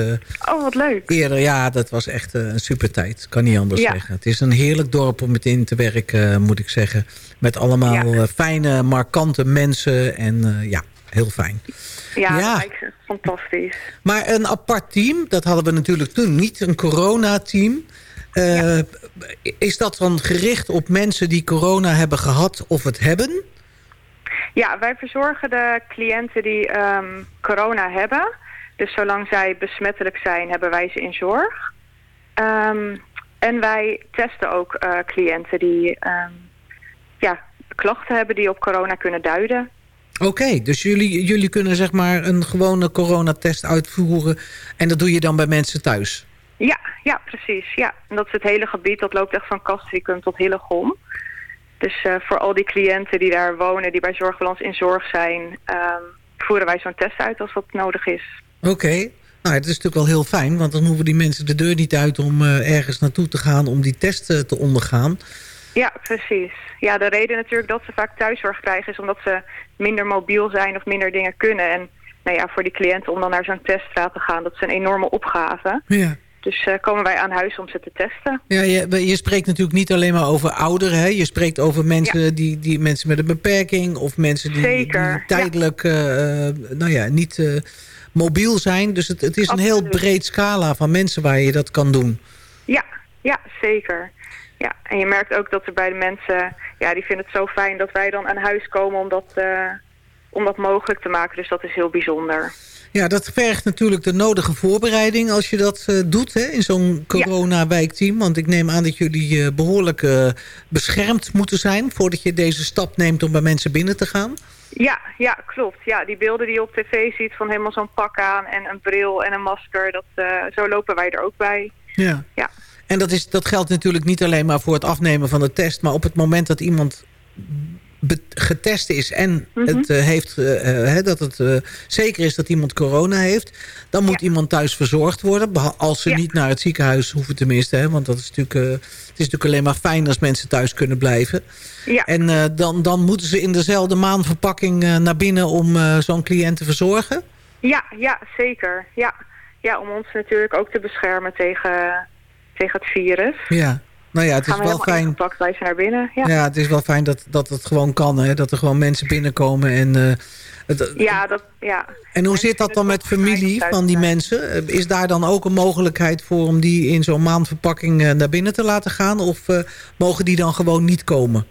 I: Oh, wat leuk.
E: eerder. Ja, dat was echt eh, een super tijd. Kan niet anders
I: Ja.
E: zeggen. Het is een heerlijk dorp om het in te werken, moet ik zeggen. Met allemaal
I: Ja.
E: fijne, markante mensen. En ja, heel fijn.
I: Ja, lijkt fantastisch.
E: Maar een apart team, dat hadden we natuurlijk toen niet. Een coronateam. Eh Is dat dan gericht op mensen die corona hebben gehad of het hebben?
I: Ja, wij verzorgen de cliënten die ehm, corona hebben. Dus zolang zij besmettelijk zijn, hebben wij ze in zorg. Ehm, en wij testen ook eh, cliënten die ehm, ja, klachten hebben die op corona kunnen duiden.
E: Oké, dus jullie, jullie kunnen zeg maar een gewone coronatest uitvoeren... en dat doe je dan bij mensen thuis?
I: Ja, ja, precies. Ja. En dat is het hele gebied. Dat loopt echt van Castricum tot Hillegom. Dus eh, voor al die cliënten die daar wonen, die bij Zorgbalans in zorg zijn... ehm, voeren wij zo'n test uit als dat nodig is.
E: Oké, nou, het is natuurlijk wel heel fijn... want dan hoeven die mensen de deur niet uit om eh, ergens naartoe te gaan... om die test eh, te ondergaan.
I: Ja, precies. Ja, de reden natuurlijk dat ze vaak thuiszorg krijgen... is omdat ze minder mobiel zijn of minder dingen kunnen. En nou ja, voor die cliënten om dan naar zo'n teststraat te gaan... dat is een enorme opgave.
E: Ja.
I: Dus eh, komen wij aan huis om ze te testen.
E: Ja, je, je spreekt natuurlijk niet alleen maar over ouderen. Hè? Je spreekt over mensen, die, die, mensen met een beperking... of mensen die, tijdelijk eh, eh, nou ja, niet mobiel zijn. Dus het, het is een heel breed scala van mensen waar je dat kan doen.
I: Ja, ja, zeker. Ja, en je merkt ook dat er bij de mensen, ja, die vinden het zo fijn dat wij dan aan huis komen om dat, eh, om dat mogelijk te maken. Dus dat is heel bijzonder.
E: Ja, dat vergt natuurlijk de nodige voorbereiding als je dat eh, doet hè, in zo'n corona-wijkteam. Want ik neem aan dat jullie eh, behoorlijk eh, beschermd moeten zijn... voordat je deze stap neemt om bij mensen binnen te gaan.
I: Ja, ja, klopt. Ja, die beelden die je op tv ziet van helemaal zo'n pak aan en een bril en een masker, dat, zo lopen wij er ook bij.
E: Ja.
I: Ja.
E: En dat, is, dat geldt natuurlijk niet alleen maar voor het afnemen van de test... maar op het moment dat iemand getest is en
I: Mhm.
E: het, eh, heeft, eh, eh, hè, dat het zeker is dat iemand corona heeft... dan moet
I: Ja.
E: iemand thuis verzorgd worden. Als ze
I: Ja.
E: niet naar het ziekenhuis hoeven tenminste. Hè, want dat is natuurlijk, het is natuurlijk alleen maar fijn als mensen thuis kunnen blijven.
I: Ja,
E: En dan, dan moeten ze in dezelfde maanverpakking naar binnen... om zo'n cliënt te verzorgen.
I: ja, ja, zeker. Ja. ja, om ons natuurlijk ook te beschermen tegen, tegen het virus.
E: Ja. Nou ja, het is wel fijn...
I: wij zijn binnen. Ja,
E: Ja, het is wel fijn dat, dat het gewoon kan. Hè? Dat er gewoon mensen binnenkomen. En, eh, het,
I: ja, dat, ja.
E: en hoe zit dat dan met familie van die mensen? Eh, Is daar dan ook een mogelijkheid voor om die in zo'n maandverpakking eh, naar binnen te laten gaan? Of eh, mogen die dan gewoon niet komen?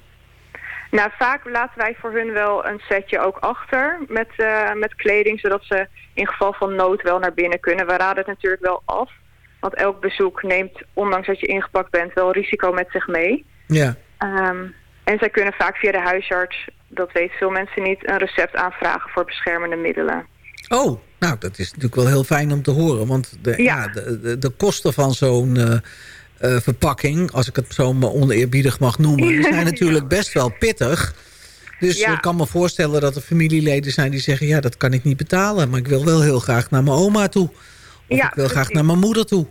I: Nou, vaak laten wij voor hun wel een setje ook achter met, eh, met kleding, zodat ze in geval van nood wel naar binnen kunnen. We raden het natuurlijk wel af, want elk bezoek neemt, ondanks dat je ingepakt bent, wel risico met zich mee.
E: Ja,
I: Ehm, en zij kunnen vaak via de huisarts, dat weten veel mensen niet, een recept aanvragen voor beschermende middelen.
E: Oh, nou, dat is natuurlijk wel heel fijn om te horen. Want de, ja.
I: Ja.
E: de, de, de kosten van zo'n eh, eh, verpakking... als ik het zo maar oneerbiedig mag noemen... die zijn natuurlijk best wel pittig. Dus
I: Ja.
E: ik kan me voorstellen dat er familieleden zijn die zeggen... ja, dat kan ik niet betalen, maar ik wil wel heel graag naar mijn oma toe. Of
I: Ja,
E: ik wil graag
I: precies.
E: naar mijn moeder toe.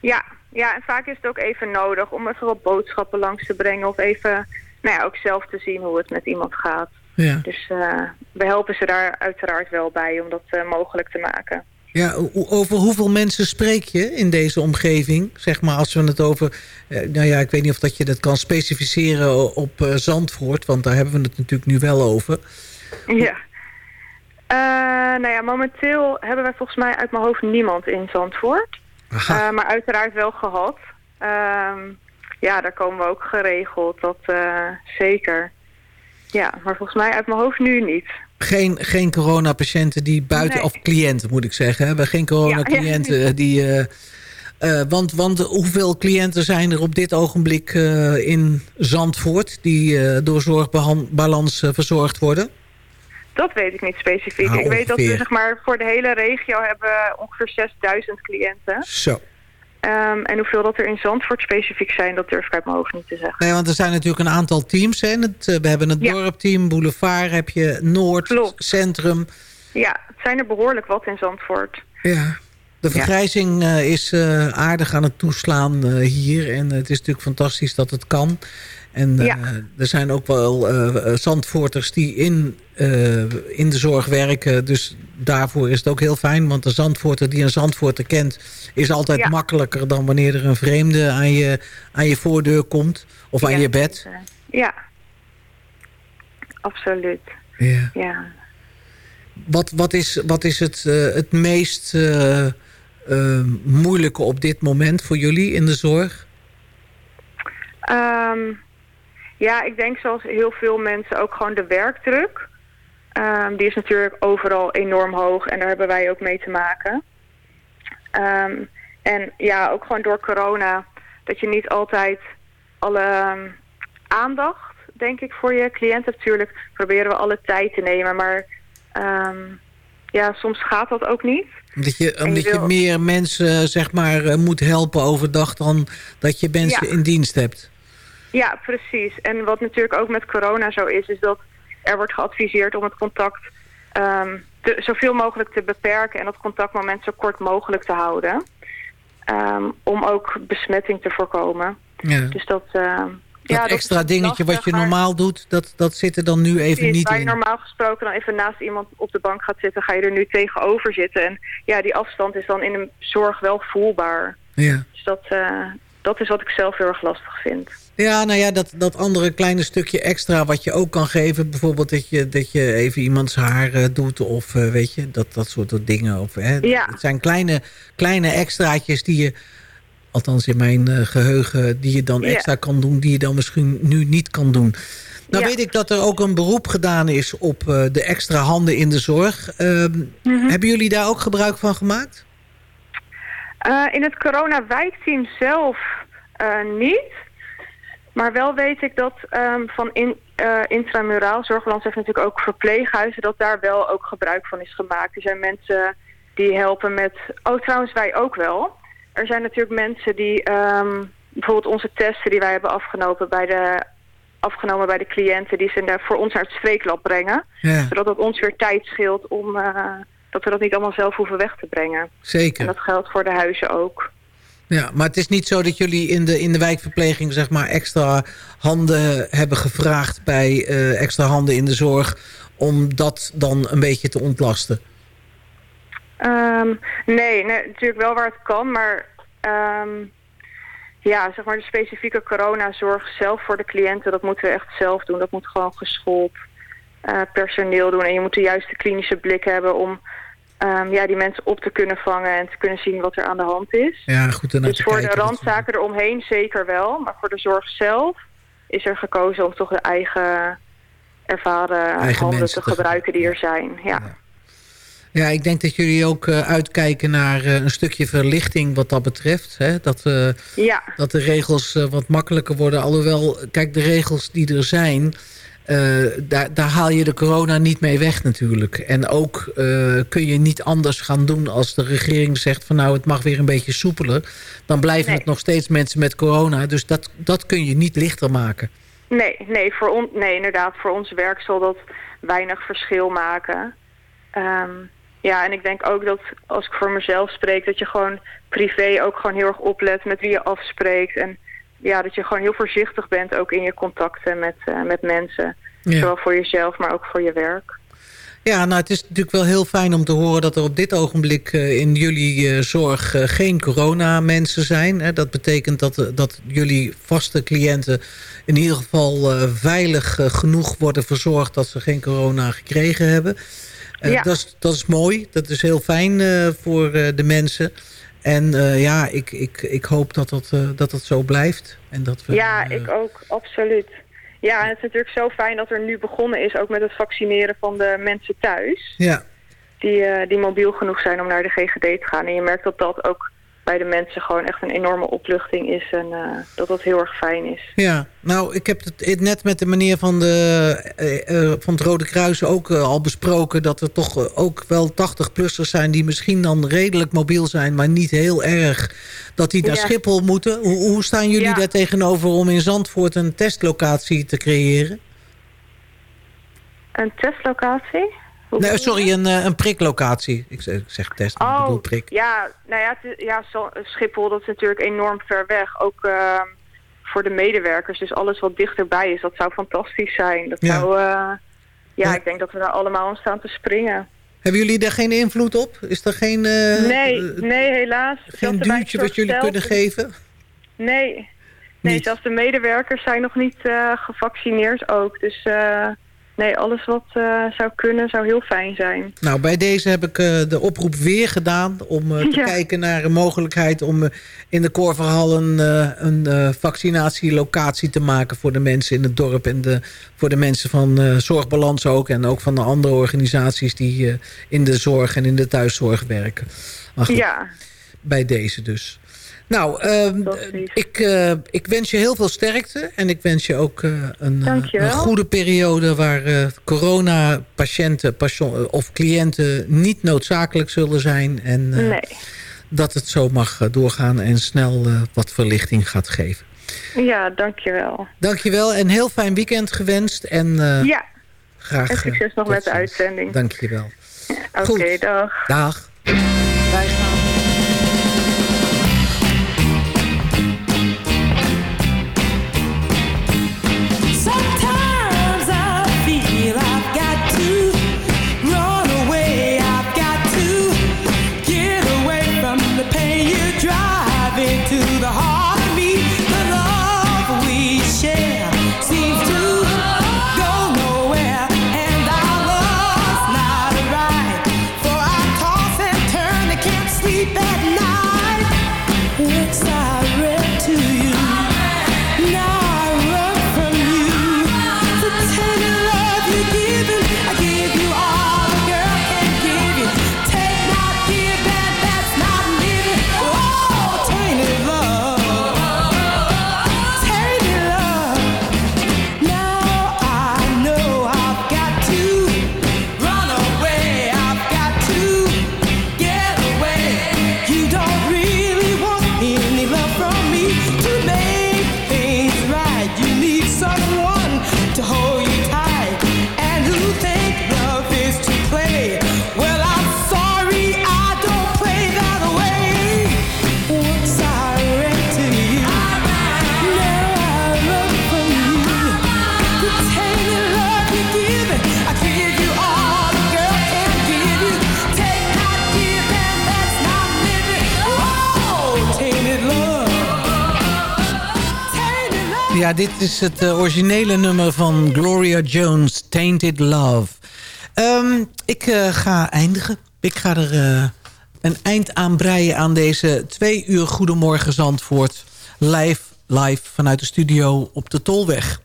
I: Ja, ja, en vaak is het ook even nodig om even wat boodschappen langs te brengen of even, nou ja, ook zelf te zien hoe het met iemand gaat.
E: Ja,
I: Dus eh, we helpen ze daar uiteraard wel bij om dat eh, mogelijk te maken.
E: ja over hoeveel mensen spreek je in deze omgeving? Zeg maar als we het over... eh, nou ja, ik weet niet of dat je dat kan specificeren op Zandvoort... want daar hebben we het natuurlijk nu wel over.
I: Ja. Eh, nou ja, momenteel hebben wij volgens mij uit mijn hoofd niemand in Zandvoort. Eh, maar uiteraard wel gehad. Ehm, ja, daar komen we ook geregeld, dat eh, zeker. Ja, maar volgens mij uit mijn hoofd nu niet.
E: Geen, geen coronapatiënten die buiten...
I: Nee.
E: Of cliënten moet ik zeggen. We hebben geen coronacliënten
I: Ja,
E: die... want, want hoeveel cliënten zijn er op dit ogenblik in Zandvoort... die door Zorgbalans verzorgd worden?
I: Dat weet ik niet specifiek.
E: Nou,
I: ik weet dat we zeg maar, voor de hele regio hebben ongeveer 6000 cliënten.
E: Zo.
I: Ehm, en hoeveel dat er in Zandvoort specifiek zijn, dat durf ik uit mijn hoofd niet te zeggen.
E: Nee, want er zijn natuurlijk een aantal teams. Hè? Het, eh, we hebben het
I: Ja.
E: dorpteam, Boulevard, heb je Noord,
I: Klopt.
E: Centrum.
I: Ja, het zijn er behoorlijk wat in Zandvoort.
E: Ja. De vergrijzing eh, is eh, aardig aan het toeslaan hier. En het is natuurlijk fantastisch dat het kan. En eh,
I: Ja.
E: er zijn ook wel eh, Zandvoorters die in, eh, in de zorg werken. Dus daarvoor is het ook heel fijn. Want de Zandvoorter die een Zandvoorter kent... is altijd
I: Ja.
E: makkelijker dan wanneer er een vreemde aan je, aan je voordeur komt. Of aan
I: Ja,
E: je bed.
I: eh, ja, absoluut.
E: Ja.
I: Ja.
E: Wat, wat, is, wat is het, eh, het meest eh, eh, moeilijke op dit moment voor jullie in de zorg?
I: Ehm, ja, ik denk zoals heel veel mensen ook gewoon de werkdruk. Ehm, die is natuurlijk overal enorm hoog en daar hebben wij ook mee te maken. Ehm, en ja, ook gewoon door corona, dat je niet altijd alle ehm, aandacht, denk ik, voor je cliënt hebt. Natuurlijk proberen we alle tijd te nemen, maar ja, soms gaat dat ook niet.
E: Omdat je,
I: je
E: omdat je
I: wil-
E: meer mensen zeg maar, eh, moet helpen overdag dan dat je mensen
I: Ja.
E: in dienst hebt.
I: Ja, precies. En wat natuurlijk ook met corona zo is, is dat er wordt geadviseerd om het contact ehm, te, zoveel mogelijk te beperken en dat contactmoment zo kort mogelijk te houden. Ehm, om ook besmetting te voorkomen.
E: Ja.
I: Dus dat... ehm,
E: Dat
I: ja, dat
E: extra dingetje wat je normaal doet, dat, dat zit er dan nu even niet
I: Waar je
E: in.
I: normaal gesproken dan even naast iemand op de bank gaat zitten, ga je er nu tegenover zitten. En ja, die afstand is dan in de zorg wel voelbaar.
E: Ja.
I: Dus dat, eh, dat is wat ik zelf heel erg lastig vind.
E: Ja, nou ja, dat, dat andere kleine stukje extra wat je ook kan geven. Bijvoorbeeld dat je, dat je even iemands haar eh, doet of eh, weet je, dat, dat soort dingen. Of, hè,
I: Ja.
E: Het zijn kleine, kleine extraatjes die je, althans in mijn eh, geheugen, die je dan
I: Ja.
E: extra kan doen. Die je dan misschien nu niet kan doen. Nou
I: Ja.
E: weet ik dat er ook een beroep gedaan is op de extra handen in de zorg. Ehm,
I: Mhm.
E: Hebben jullie daar ook gebruik van gemaakt?
I: In het corona-wijkteam zelf niet. Maar wel weet ik dat ehm, van in, eh intramuraal, Zorgbalans heeft natuurlijk ook verpleeghuizen, dat daar wel ook gebruik van is gemaakt. Er zijn mensen die helpen met, oh trouwens wij ook wel. Er zijn natuurlijk mensen die ehm, bijvoorbeeld onze testen die wij hebben afgenomen bij de, afgenomen bij de cliënten, die ze daar voor ons naar het streeklab brengen.
E: Ja,
I: Zodat het ons weer tijd scheelt om, eh, dat we dat niet allemaal zelf hoeven weg te brengen. En
E: zeker.
I: dat geldt voor de huizen ook.
E: Ja, maar het is niet zo dat jullie in de, in de wijkverpleging zeg maar extra handen hebben gevraagd bij eh, extra handen in de zorg om dat dan een beetje te ontlasten.
I: Ehm, nee, nee, natuurlijk wel waar het kan, maar ehm, ja, zeg maar de specifieke coronazorg zelf voor de cliënten, dat moeten we echt zelf doen. Dat moet gewoon geschoold eh, personeel doen en je moet de juiste klinische blik hebben om ehm, ja, die mensen op te kunnen vangen en te kunnen zien wat er aan de hand is.
E: Ja, goed ernaar
I: Dus voor
E: kijken.
I: de randzaken eromheen zeker wel, maar voor de zorg zelf is er gekozen om toch de eigen ervaren
E: Eigen
I: handen te gebruiken die er zijn. Ja.
E: Ja. Ja, ik denk dat jullie ook eh, uitkijken naar eh, een stukje verlichting wat dat betreft. Hè? Dat, eh,
I: ja.
E: dat de regels wat makkelijker worden. Alhoewel, kijk, de regels die er zijn... eh, daar, daar haal je de corona niet mee weg natuurlijk. En ook eh, kun je niet anders gaan doen als de regering zegt... van nou, het mag weer een beetje soepeler. Dan blijven
I: Nee.
E: het nog steeds mensen met corona. Dus dat, dat kun je niet lichter maken.
I: Nee, nee, voor on, nee, inderdaad. Voor ons werk zal dat weinig verschil maken. Ehm, ja, en ik denk ook dat als ik voor mezelf spreek... dat je gewoon privé ook gewoon heel erg oplet met wie je afspreekt. En ja, dat je gewoon heel voorzichtig bent ook in je contacten met, eh, met mensen.
E: Ja.
I: Zowel voor jezelf, maar ook voor je werk.
E: Ja, nou, het is natuurlijk wel heel fijn om te horen dat er op dit ogenblik eh, in jullie eh, zorg eh, geen corona-mensen zijn. Hè. Dat betekent dat, dat jullie vaste cliënten in ieder geval veilig genoeg worden verzorgd dat ze geen corona gekregen hebben.
I: Ja.
E: dat, is, dat is mooi, dat is heel fijn voor de mensen. En eh, ja, ik, ik, ik hoop dat dat, eh, dat dat zo blijft. En dat we,
I: Ja,
E: eh,
I: ik ook, absoluut. Ja, en het is natuurlijk zo fijn dat er nu begonnen is... ook met het vaccineren van de mensen thuis.
E: Ja,
I: die, die mobiel genoeg zijn om naar de GGD te gaan. En je merkt dat dat ook bij de mensen gewoon echt een enorme opluchting is. En eh, dat dat heel erg fijn is.
E: Ja, nou, ik heb het net met de meneer van, de, eh, eh, van het Rode Kruis ook al besproken... dat er toch ook wel 80-plussers zijn die misschien dan redelijk mobiel zijn... maar niet heel erg dat die naar
I: Ja.
E: Schiphol moeten. Hoe, hoe staan jullie
I: Ja.
E: daar tegenover om in Zandvoort een testlocatie te creëren?
I: Een testlocatie?
E: Nee, sorry, een, eh, een priklocatie. Ik zeg, ik zeg test, maar ik bedoel
I: Oh,
E: prik.
I: ja, nou ja, het ja Schiphol dat is natuurlijk enorm ver weg. Ook ehm, voor de medewerkers. Dus alles wat dichterbij is, dat zou fantastisch zijn. Dat
E: Ja.
I: zou, eh, ja,
E: Ja.
I: ik denk dat we daar allemaal aan staan te springen.
E: Hebben jullie daar geen invloed op? Is er geen, eh,
I: nee, nee, helaas.
E: Geen duwtje wat jullie kunnen geven?
I: Nee. Nee,
E: Niet?
I: zelfs de medewerkers zijn nog niet gevaccineerd ook. Dus nee, alles wat eh, zou kunnen zou heel fijn zijn.
E: Nou, bij deze heb ik eh, de oproep weer gedaan... om eh, te
I: Ja.
E: kijken naar een mogelijkheid om in de Korverhal een, een vaccinatielocatie te maken... voor de mensen in het dorp en de, voor de mensen van Zorgbalans ook... en ook van de andere organisaties die in de zorg en in de thuiszorg werken. Maar goed,
I: Ja,
E: bij deze dus. Nou, ehm, ik, eh, ik wens je heel veel sterkte. En ik wens je ook eh, een, eh, een goede periode... waar corona-patiënten of cliënten niet noodzakelijk zullen zijn. En
I: nee.
E: dat het zo mag doorgaan en snel wat verlichting gaat geven.
I: Ja, dankjewel.
E: Dankjewel en heel fijn weekend gewenst. En
I: Ja,
E: graag
I: en succes nog met de uitzending.
E: Dankjewel.
I: Oké,
E: goed.
I: dag.
E: Dag. Dit is het eh, originele nummer van Gloria Jones, Tainted Love. Ehm, ik eh, ga eindigen. Ik ga er eh, een eind aan breien aan deze twee uur Goedemorgen Zandvoort. Live, live vanuit de studio op de Tolweg.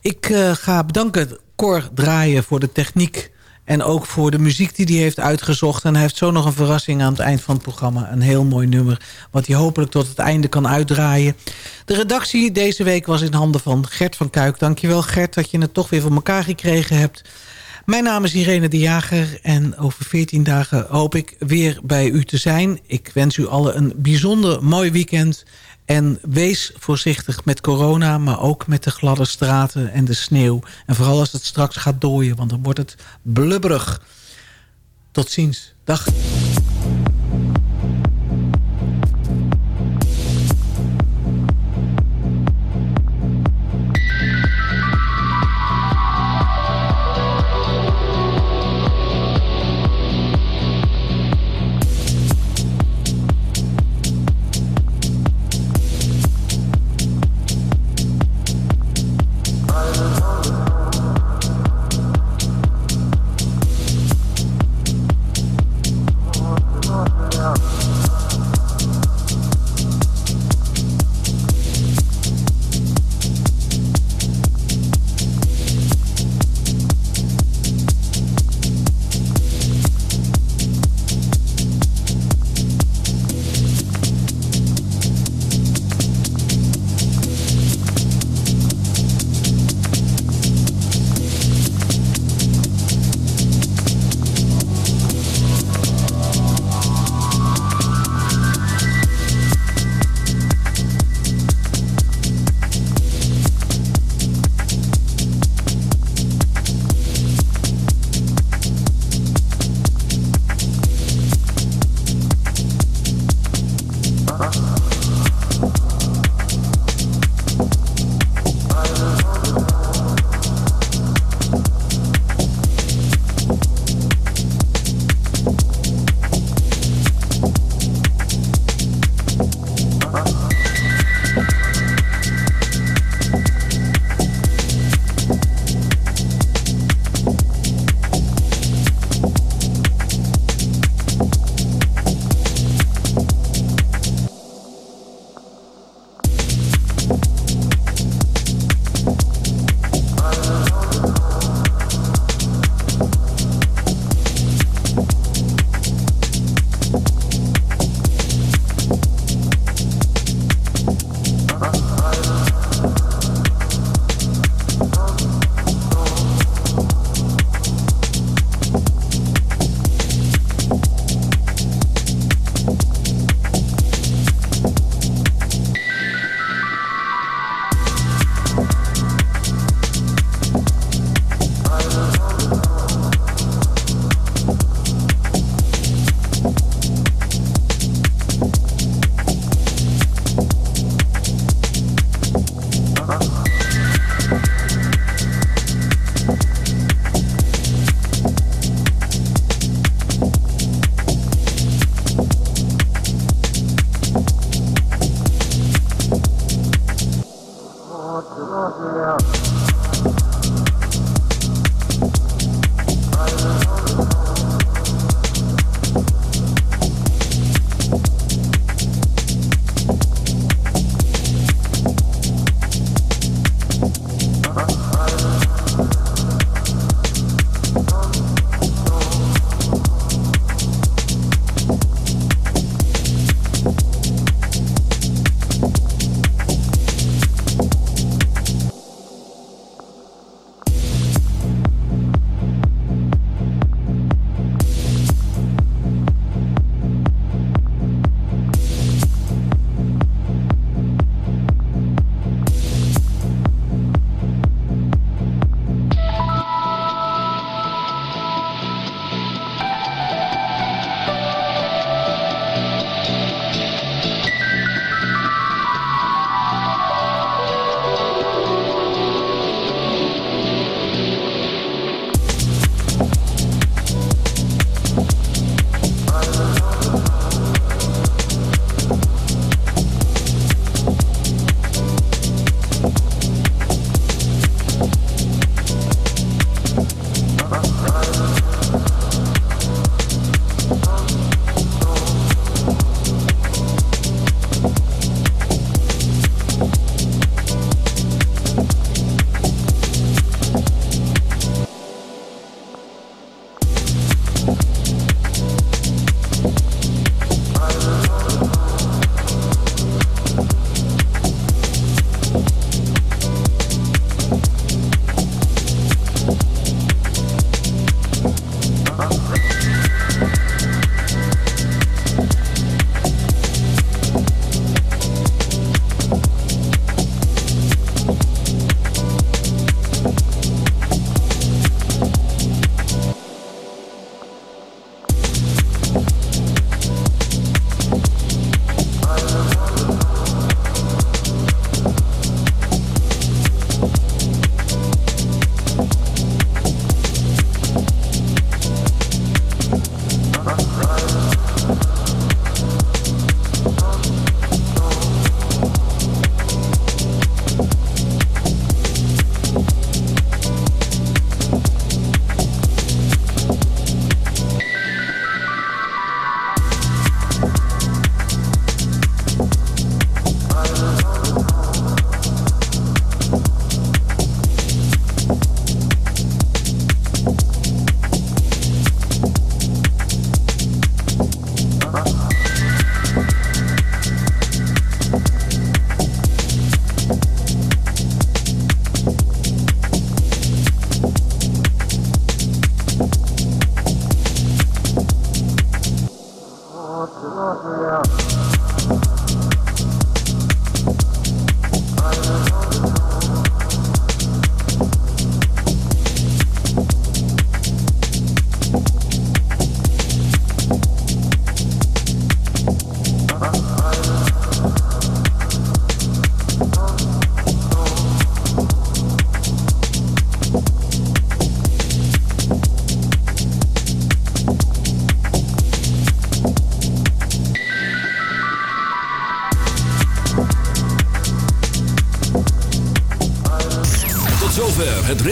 E: Ik ga bedanken Cor Draaien voor de techniek... En ook voor de muziek die hij heeft uitgezocht. En hij heeft zo nog een verrassing aan het eind van het programma. Een heel mooi nummer. Wat hij hopelijk tot het einde kan uitdraaien. De redactie deze week was in handen van Gert van Kuik. Dankjewel Gert dat je het toch weer voor elkaar gekregen hebt. Mijn naam is Irene de Jager. En over 14 dagen hoop ik weer bij u te zijn. Ik wens u allen een bijzonder mooi weekend. En wees voorzichtig met corona, maar ook met de gladde straten en de sneeuw. En vooral als het straks gaat dooien, want dan wordt het blubberig. Tot ziens. Dag.